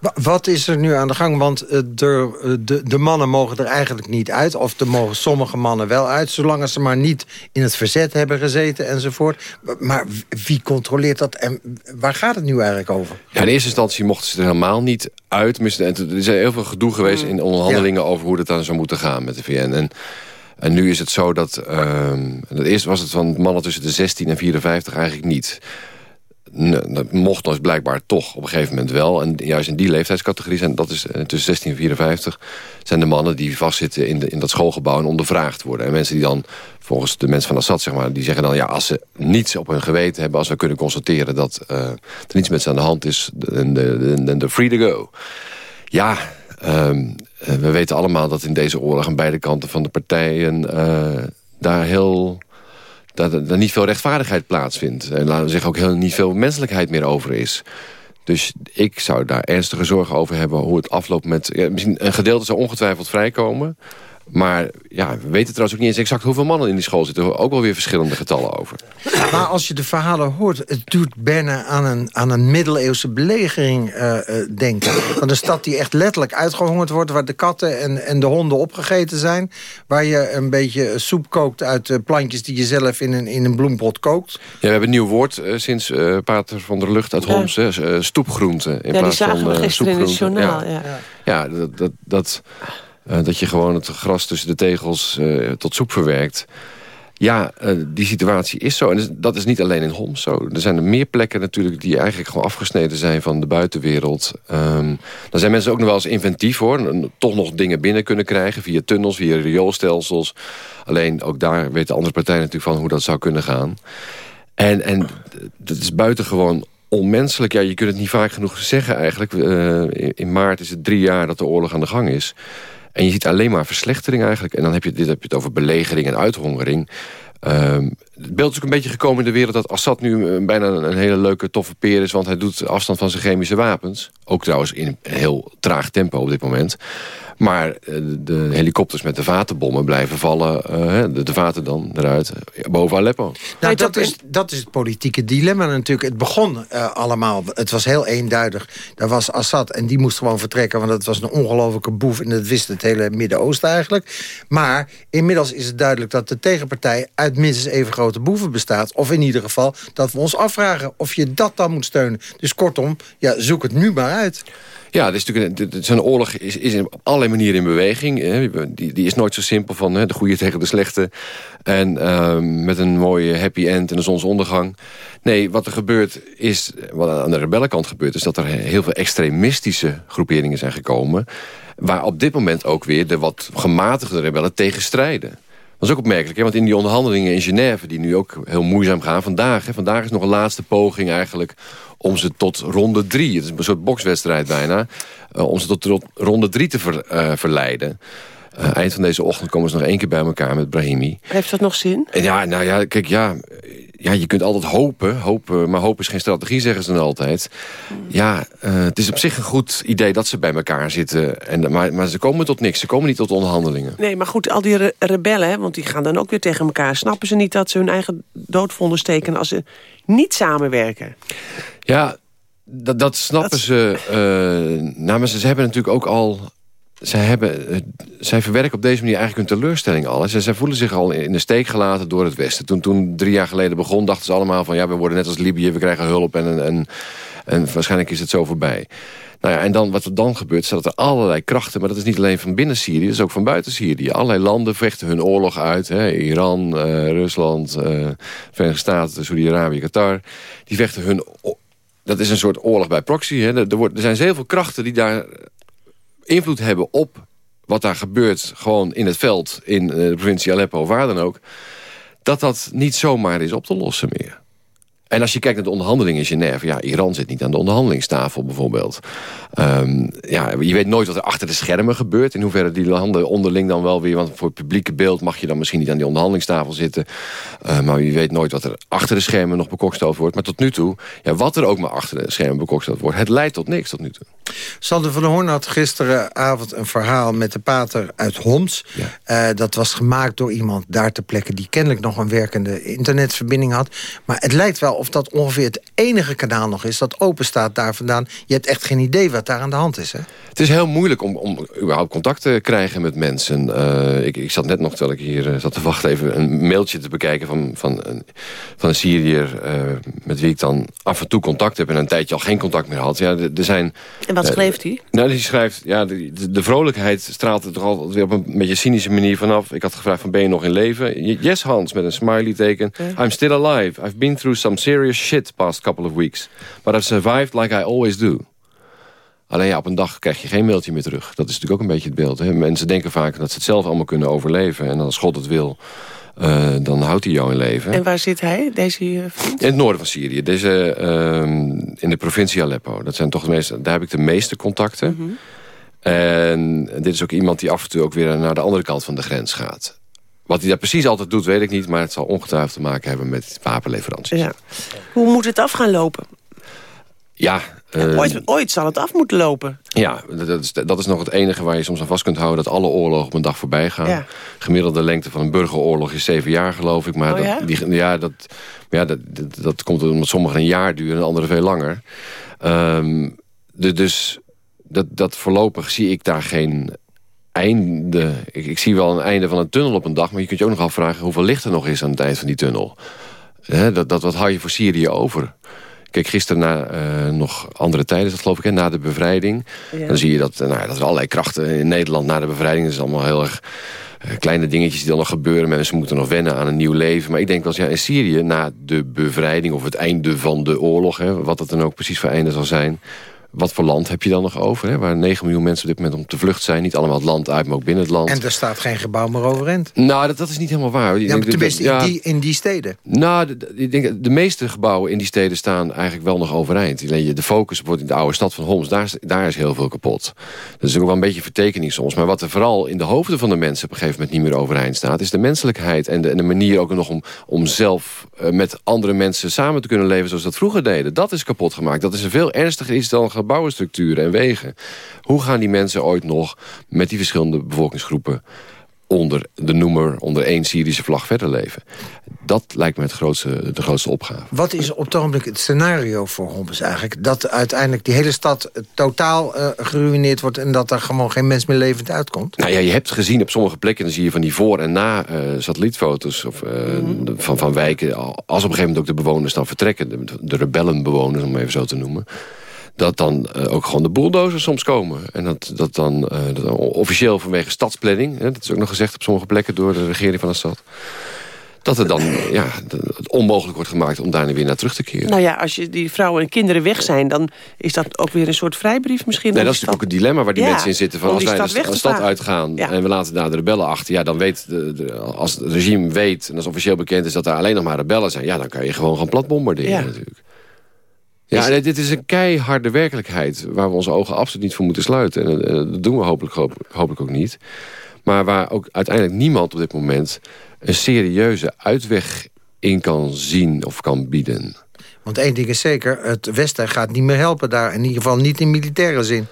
Wa- Wat is er nu aan de gang? Want eh, de, eh, de, de mannen mogen er eigenlijk niet uit. Of er mogen sommige mannen wel uit. Zolang ze maar niet in het verzet hebben gezeten enzovoort. Maar wie controleert dat? En waar gaat het nu eigenlijk over? Ja, in eerste instantie mochten ze er helemaal niet uit. Er is heel veel gedoe geweest in onderhandelingen... over hoe het dan zou moeten gaan met de VN. En, en nu is het zo dat... het eerst was het van mannen tussen de 16 en 54 eigenlijk niet. Dat mocht dus blijkbaar toch op een gegeven moment wel. En juist in die leeftijdscategorie, zijn, dat is eh, tussen 16 en 54... zijn de mannen die vastzitten in, de, in dat schoolgebouw en ondervraagd worden. En mensen die dan, volgens de mensen van Assad, zeg maar... die zeggen dan, ja, als ze niets op hun geweten hebben... als we kunnen constateren dat eh, er niets met ze aan de hand is... dan de, free to go. Ja, ehm, eh, we weten allemaal dat in deze oorlog... aan beide kanten van de partijen daar heel dat er niet veel rechtvaardigheid plaatsvindt. En laten we zeggen ook heel niet veel menselijkheid meer over is. Dus ik zou daar ernstige zorgen over hebben hoe het afloopt met... Misschien een gedeelte zou ongetwijfeld vrijkomen. Maar ja, we weten trouwens ook niet eens exact hoeveel mannen in die school zitten. Ook wel weer verschillende getallen over. Maar als je de verhalen hoort, het doet bijna aan een, aan een middeleeuwse belegering uh, uh, denken. Van een stad die echt letterlijk uitgehongerd wordt... waar de katten en, en de honden opgegeten zijn. Waar je een beetje soep kookt uit uh, plantjes die je zelf in een, in een bloempot kookt. Ja, we hebben een nieuw woord sinds Pater van der Lucht uit Homs. Ja. stoepgroenten in ja, plaats van soepgroenten. Ja, ja. ja dat... dat, dat uh, dat je gewoon het gras tussen de tegels uh, tot soep verwerkt. Ja, uh, die situatie is zo. En dat is niet alleen in Homs zo. Er zijn er meer plekken natuurlijk die eigenlijk gewoon afgesneden zijn van de buitenwereld. Um, dan zijn mensen ook nog wel eens inventief hoor. Toch nog dingen binnen kunnen krijgen via tunnels, via rioolstelsels. Alleen ook daar weten andere partijen natuurlijk van hoe dat zou kunnen gaan. En, en dat is buitengewoon onmenselijk. Ja, je kunt het niet vaak genoeg zeggen eigenlijk. In maart is het drie jaar dat de oorlog aan de gang is. En je ziet alleen maar verslechtering eigenlijk. En dan heb je, dit heb je het over belegering en uithongering. Um, het beeld is ook een beetje gekomen in de wereld... dat Assad nu bijna een hele leuke, toffe peer is... want hij doet afstand van zijn chemische wapens. Ook trouwens in een heel traag tempo op dit moment. Maar eh, de helikopters met de vatenbommen blijven vallen. Uh, de, de vaten dan eruit, boven Aleppo. Nou, dat, is, dat is het politieke dilemma natuurlijk. Het begon uh, allemaal, het was heel eenduidig. Daar was Assad en die moest gewoon vertrekken... want het was een ongelofelijke boef en dat wist het hele Midden-Oosten eigenlijk. Maar inmiddels is het duidelijk dat de tegenpartij... uit minstens even grote boeven bestaat. Of in ieder geval dat we ons afvragen of je dat dan moet steunen. Dus kortom, ja, zoek het nu maar uit. Ja, is natuurlijk zo'n oorlog is, is op allerlei manieren in beweging. Die, die is nooit zo simpel van de goede tegen de slechte. En uh, met een mooie happy end en een zonsondergang. Nee, wat er gebeurt is, wat aan de rebellenkant gebeurt... is dat er heel veel extremistische groeperingen zijn gekomen... waar op dit moment ook weer de wat gematigde rebellen tegen strijden. Dat is ook opmerkelijk, hè? want in die onderhandelingen in Genève... die nu ook heel moeizaam gaan, vandaag, hè, vandaag is nog een laatste poging eigenlijk om ze tot ronde drie, het is een soort bokswedstrijd bijna... Uh, om ze tot ronde drie te uh, verleiden. Uh, eind van deze ochtend komen ze nog één keer bij elkaar met Brahimi. Heeft dat nog zin? En ja, nou ja, kijk, ja, ja, je kunt altijd hopen, hopen, maar hopen is geen strategie, zeggen ze dan altijd. Ja, uh, het is op zich een goed idee dat ze bij elkaar zitten. En, maar, maar ze komen tot niks, ze komen niet tot onderhandelingen. Nee, maar goed, al die re rebellen, want die gaan dan ook weer tegen elkaar. Snappen ze niet dat ze hun eigen doodvonden steken als ze niet samenwerken? Ja, dat, dat snappen dat... ze. Uh, nou, maar ze, ze hebben natuurlijk ook al zij, hebben, eh, verwerken op deze manier eigenlijk hun teleurstelling al. Zij, zij, voelen zich al in de steek gelaten door het Westen. Toen, toen drie jaar geleden begon, dachten ze allemaal van... ja, we worden net als Libië, we krijgen hulp en, en, en waarschijnlijk is het zo voorbij. Nou ja, en dan, wat er dan gebeurt, is dat er allerlei krachten... maar dat is niet alleen van binnen Syrië, dat is ook van buiten Syrië. Allerlei landen vechten hun oorlog uit. Hè, Iran, uh, Rusland, uh, Verenigde Staten, Saudi-Arabië, Qatar. Die vechten hun... Dat is een soort oorlog bij proxy. Hè. Er, wordt, er zijn zoveel krachten die daar invloed hebben op wat daar gebeurt... gewoon in het veld, in de provincie Aleppo of waar dan ook... dat dat niet zomaar is op te lossen meer. En als je kijkt naar de onderhandelingen in Genève... ja, Iran zit niet aan de onderhandelingstafel bijvoorbeeld. Um, ja, je weet nooit wat er achter de schermen gebeurt. In hoeverre die landen onderling dan wel weer... want voor het publieke beeld mag je dan misschien niet aan die onderhandelingstafel zitten. Uh, maar je weet nooit wat er achter de schermen nog bekoksteld wordt. Maar tot nu toe, ja, wat er ook maar achter de schermen bekoksteld wordt... het leidt tot niks tot nu toe. Sander van der Hoorn had gisteravond een verhaal met de pater uit Homs. Ja. Uh, dat was gemaakt door iemand daar ter plekke... die kennelijk nog een werkende internetverbinding had. Maar het lijkt wel of dat ongeveer het enige kanaal nog is... dat open staat daar vandaan. Je hebt echt geen idee wat daar aan de hand is, hè? Het is heel moeilijk om, om überhaupt contact te krijgen met mensen. Uh, ik, ik zat net nog, terwijl ik hier uh, zat te wachten... even een mailtje te bekijken van, van, een, van een Syriër... Uh, met wie ik dan af en toe contact heb... en een tijdje al geen contact meer had. Ja, er zijn... En wat schreef hij? Nou, die schrijft... Ja, de, de, de, vrolijkheid straalt er toch altijd weer op een beetje cynische manier vanaf. Ik had gevraagd van ben je nog in leven? Yes, Hans, met een smiley teken. I'm still alive. I've been through some serious shit past couple of weeks. But I've survived like I always do. Alleen ja, op een dag krijg je geen mailtje meer terug. Dat is natuurlijk ook een beetje het beeld. Hè? Mensen denken vaak dat ze het zelf allemaal kunnen overleven. En als God het wil, uh, dan houdt hij jou in leven. En waar zit hij, deze vriend? In het noorden van Syrië. Deze, uh, in de provincie Aleppo. Dat zijn toch de meeste, daar heb ik de meeste contacten. Mm -hmm. En dit is ook iemand die af en toe ook weer naar de andere kant van de grens gaat. Wat hij daar precies altijd doet, weet ik niet. Maar het zal ongetwijfeld te maken hebben met wapenleveranties. Ja. Hoe moet het af gaan lopen? Ja, Eh, ooit, ooit zal het af moeten lopen. Ja, dat is, dat is nog het enige waar je soms aan vast kunt houden... dat alle oorlogen op een dag voorbij gaan. Ja. Gemiddelde lengte van een burgeroorlog is zeven jaar, geloof ik. Maar Oh, dat, ja? Die, ja, dat, ja dat, dat, dat komt omdat sommigen een jaar duren en anderen veel langer. Ehm, de, dus dat, dat voorlopig zie ik daar geen einde. Ik, ik zie wel een einde van een tunnel op een dag... maar je kunt je ook nog afvragen hoeveel licht er nog is aan het eind van die tunnel. Dat, dat, wat hou je voor Syrië over? Kijk, gisteren na eh, nog andere tijden, dat geloof ik, hè, na de bevrijding. Ja. Dan zie je dat, nou, dat er allerlei krachten in Nederland na de bevrijding... dat is allemaal heel erg eh, kleine dingetjes die dan nog gebeuren. Mensen moeten nog wennen aan een nieuw leven. Maar ik denk wel eens, ja, in Syrië, na de bevrijding... of het einde van de oorlog, hè, wat het dan ook precies voor einde zal zijn... wat voor land heb je dan nog over? Hè? Waar 9 miljoen mensen op dit moment om te vlucht zijn. Niet allemaal het land uit, maar ook binnen het land. En er staat geen gebouw meer overeind. Nou, dat, dat is niet helemaal waar. Ja, maar tenminste ja, in, die, in die steden. nou, ik denk, de meeste gebouwen in die steden staan eigenlijk wel nog overeind. Alleen de focus bijvoorbeeld in de oude stad van Homs, daar, is- daar is heel veel kapot. Dat is ook wel een beetje vertekening soms. Maar wat er vooral in de hoofden van de mensen op een gegeven moment niet meer overeind staat... is de menselijkheid en de, en de manier ook nog om, om zelf eh, met andere mensen samen te kunnen leven... zoals dat vroeger deden. Dat is kapot gemaakt. Dat is een veel ernstiger iets dan gebouwenstructuren en wegen. Hoe gaan die mensen ooit nog met die verschillende bevolkingsgroepen onder de noemer, onder één Syrische vlag verder leven. Dat lijkt me het grootste, de grootste opgave. Wat is op het ogenblik het scenario voor Homs eigenlijk? Dat uiteindelijk die hele stad eh, totaal eh, geruineerd wordt... en dat er gewoon geen mens meer levend uitkomt? Nou ja, je hebt gezien op sommige plekken... dan zie je van die voor- en na-satellietfoto's of, eh, de- van, van wijken... als op een gegeven moment ook de bewoners dan vertrekken... de, de rebellenbewoners, om even zo te noemen... dat dan eh, ook gewoon de bulldozers soms komen. En dat, dat dan eh, dat officieel vanwege stadsplanning... Hè, dat is ook nog gezegd op sommige plekken door de regering van de stad... dat er dan <clears throat> ja, het onmogelijk wordt gemaakt om daar weer naar terug te keren. Nou ja, als je die vrouwen en kinderen weg zijn... dan is dat ook weer een soort vrijbrief misschien. Nee, dat is natuurlijk ook het dilemma waar die Ja, mensen in zitten. Van als wij stad de, te stad uitgaan Ja. en we laten daar de rebellen achter... ja, dan weet de, de- als het regime weet en als officieel bekend is... dat daar alleen nog maar rebellen zijn... ja, dan kan je gewoon gaan platbombarderen Ja. natuurlijk. Ja, nee, dit is een keiharde werkelijkheid... waar we onze ogen absoluut niet voor moeten sluiten. En eh, dat doen we hopelijk, hoop- hopelijk ook niet. Maar waar ook uiteindelijk niemand op dit moment... een serieuze uitweg in kan zien of kan bieden. Want één ding is zeker, het Westen gaat niet meer helpen daar. In ieder geval niet in militaire zin.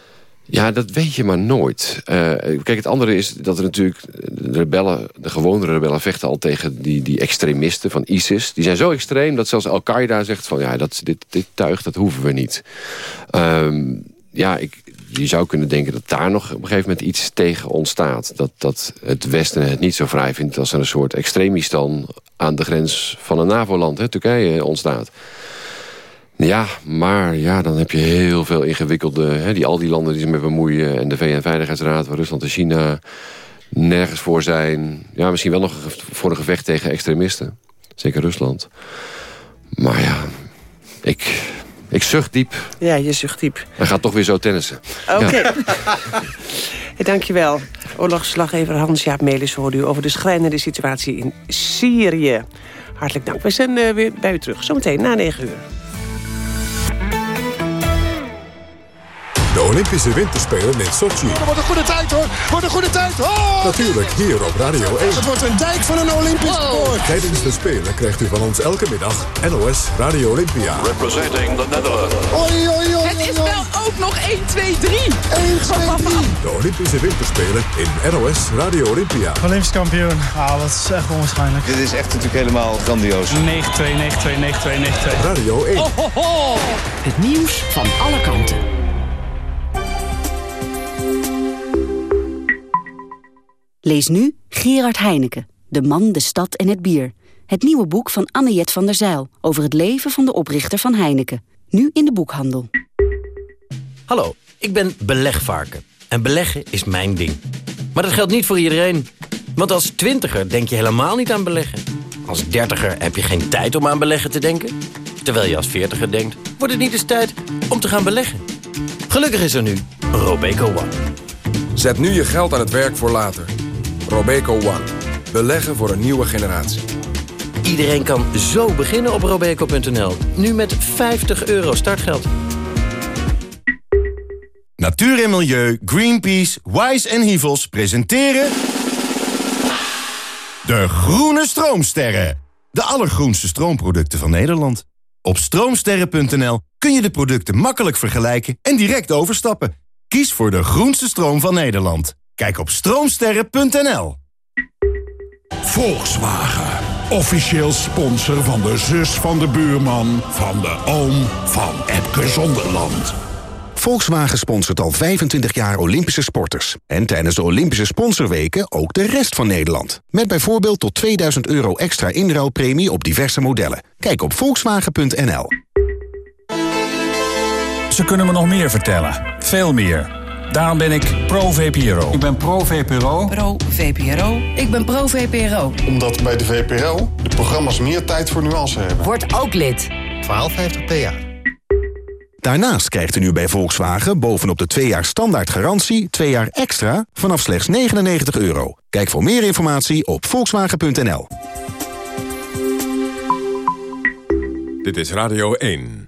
Ja, dat weet je maar nooit. Eh, kijk, het andere is dat er natuurlijk... de rebellen, de gewone rebellen vechten al tegen die, die extremisten van ISIS. Die zijn zo extreem dat zelfs Al-Qaeda zegt van... ja, dat, dit, dit tuig, dat hoeven we niet. Ehm, ja, ik, je zou kunnen denken dat daar nog op een gegeven moment iets tegen ontstaat. Dat, dat het Westen het niet zo vrij vindt als er een soort extremistan... aan de grens van een NAVO-land, Turkije, ontstaat. Ja, maar ja, dan heb je heel veel ingewikkelde... Hè, die, al die landen die zich mee bemoeien... en de VN-veiligheidsraad waar Rusland en China nergens voor zijn. Ja, misschien wel nog voor een gevecht tegen extremisten. Zeker Rusland. Maar ja, ik, ik zucht diep Ja, je zucht diep. en ga toch weer zo tennissen. Oké. Ja. <laughs> Hey, dankjewel. Oorlogsslaggever Hans-Jaap Melis hoorde u over de schrijnende situatie in Syrië. Hartelijk dank. We zijn eh, weer bij u terug. Zometeen na 9 uur. De Olympische Winterspelen in Sochi. Dat wordt een goede tijd hoor. Wordt een goede tijd. Oh! Natuurlijk hier op Radio 1. Het wordt een dijk van een Olympisch record. Tijdens de Spelen krijgt u van ons elke middag NOS Radio Olympia. Representing the Netherlands. Oei, oei, oei, Het is wel ook nog 1, 2, 3. 1, 2, 3. De Olympische Winterspelen in NOS Radio Olympia. Olympisch kampioen. Ah, dat is echt onwaarschijnlijk. Dit is echt natuurlijk helemaal grandioos. 9-2, 9-2, 9-2, 9-2. Radio 1. Het nieuws van alle kanten. Lees nu Gerard Heineken, De man, de stad en het bier. Het nieuwe boek van Anne-Jet van der Zijl... over het leven van de oprichter van Heineken. Nu in de boekhandel. Hallo, ik ben belegvarken. En beleggen is mijn ding. Maar dat geldt niet voor iedereen. Want als twintiger denk je helemaal niet aan beleggen. Als dertiger heb je geen tijd om aan beleggen te denken. Terwijl je als veertiger denkt, wordt het niet eens tijd om te gaan beleggen. Gelukkig is er nu Robeco One. Zet nu je geld aan het werk voor later. Robeco One. Beleggen voor een nieuwe generatie. Iedereen kan zo beginnen op robeco.nl. Nu met 50 euro startgeld. Natuur en Milieu, Greenpeace, Wise en Hivels presenteren... De Groene Stroomsterren. De allergroenste stroomproducten van Nederland. Op stroomsterren.nl kun je de producten makkelijk vergelijken en direct overstappen. Kies voor de groenste stroom van Nederland. Kijk op stroomsterren.nl. Volkswagen. Officieel sponsor van de zus van de buurman... van de oom van Epke Zonderland. Volkswagen sponsort al 25 jaar Olympische sporters. En tijdens de Olympische sponsorweken ook de rest van Nederland. Met bijvoorbeeld tot 2000 euro extra inruilpremie op diverse modellen. Kijk op volkswagen.nl. Ze kunnen me nog meer vertellen. Veel meer. Daarom ben ik pro-VPRO. Ik ben pro-VPRO. Pro-VPRO. Ik ben pro-VPRO. Omdat bij de VPRO de programma's meer tijd voor nuance hebben. Word ook lid. 1250 PA. Daarnaast krijgt u nu bij Volkswagen bovenop de 2 jaar standaard garantie 2 jaar extra vanaf slechts 99 euro. Kijk voor meer informatie op volkswagen.nl. Dit is Radio 1.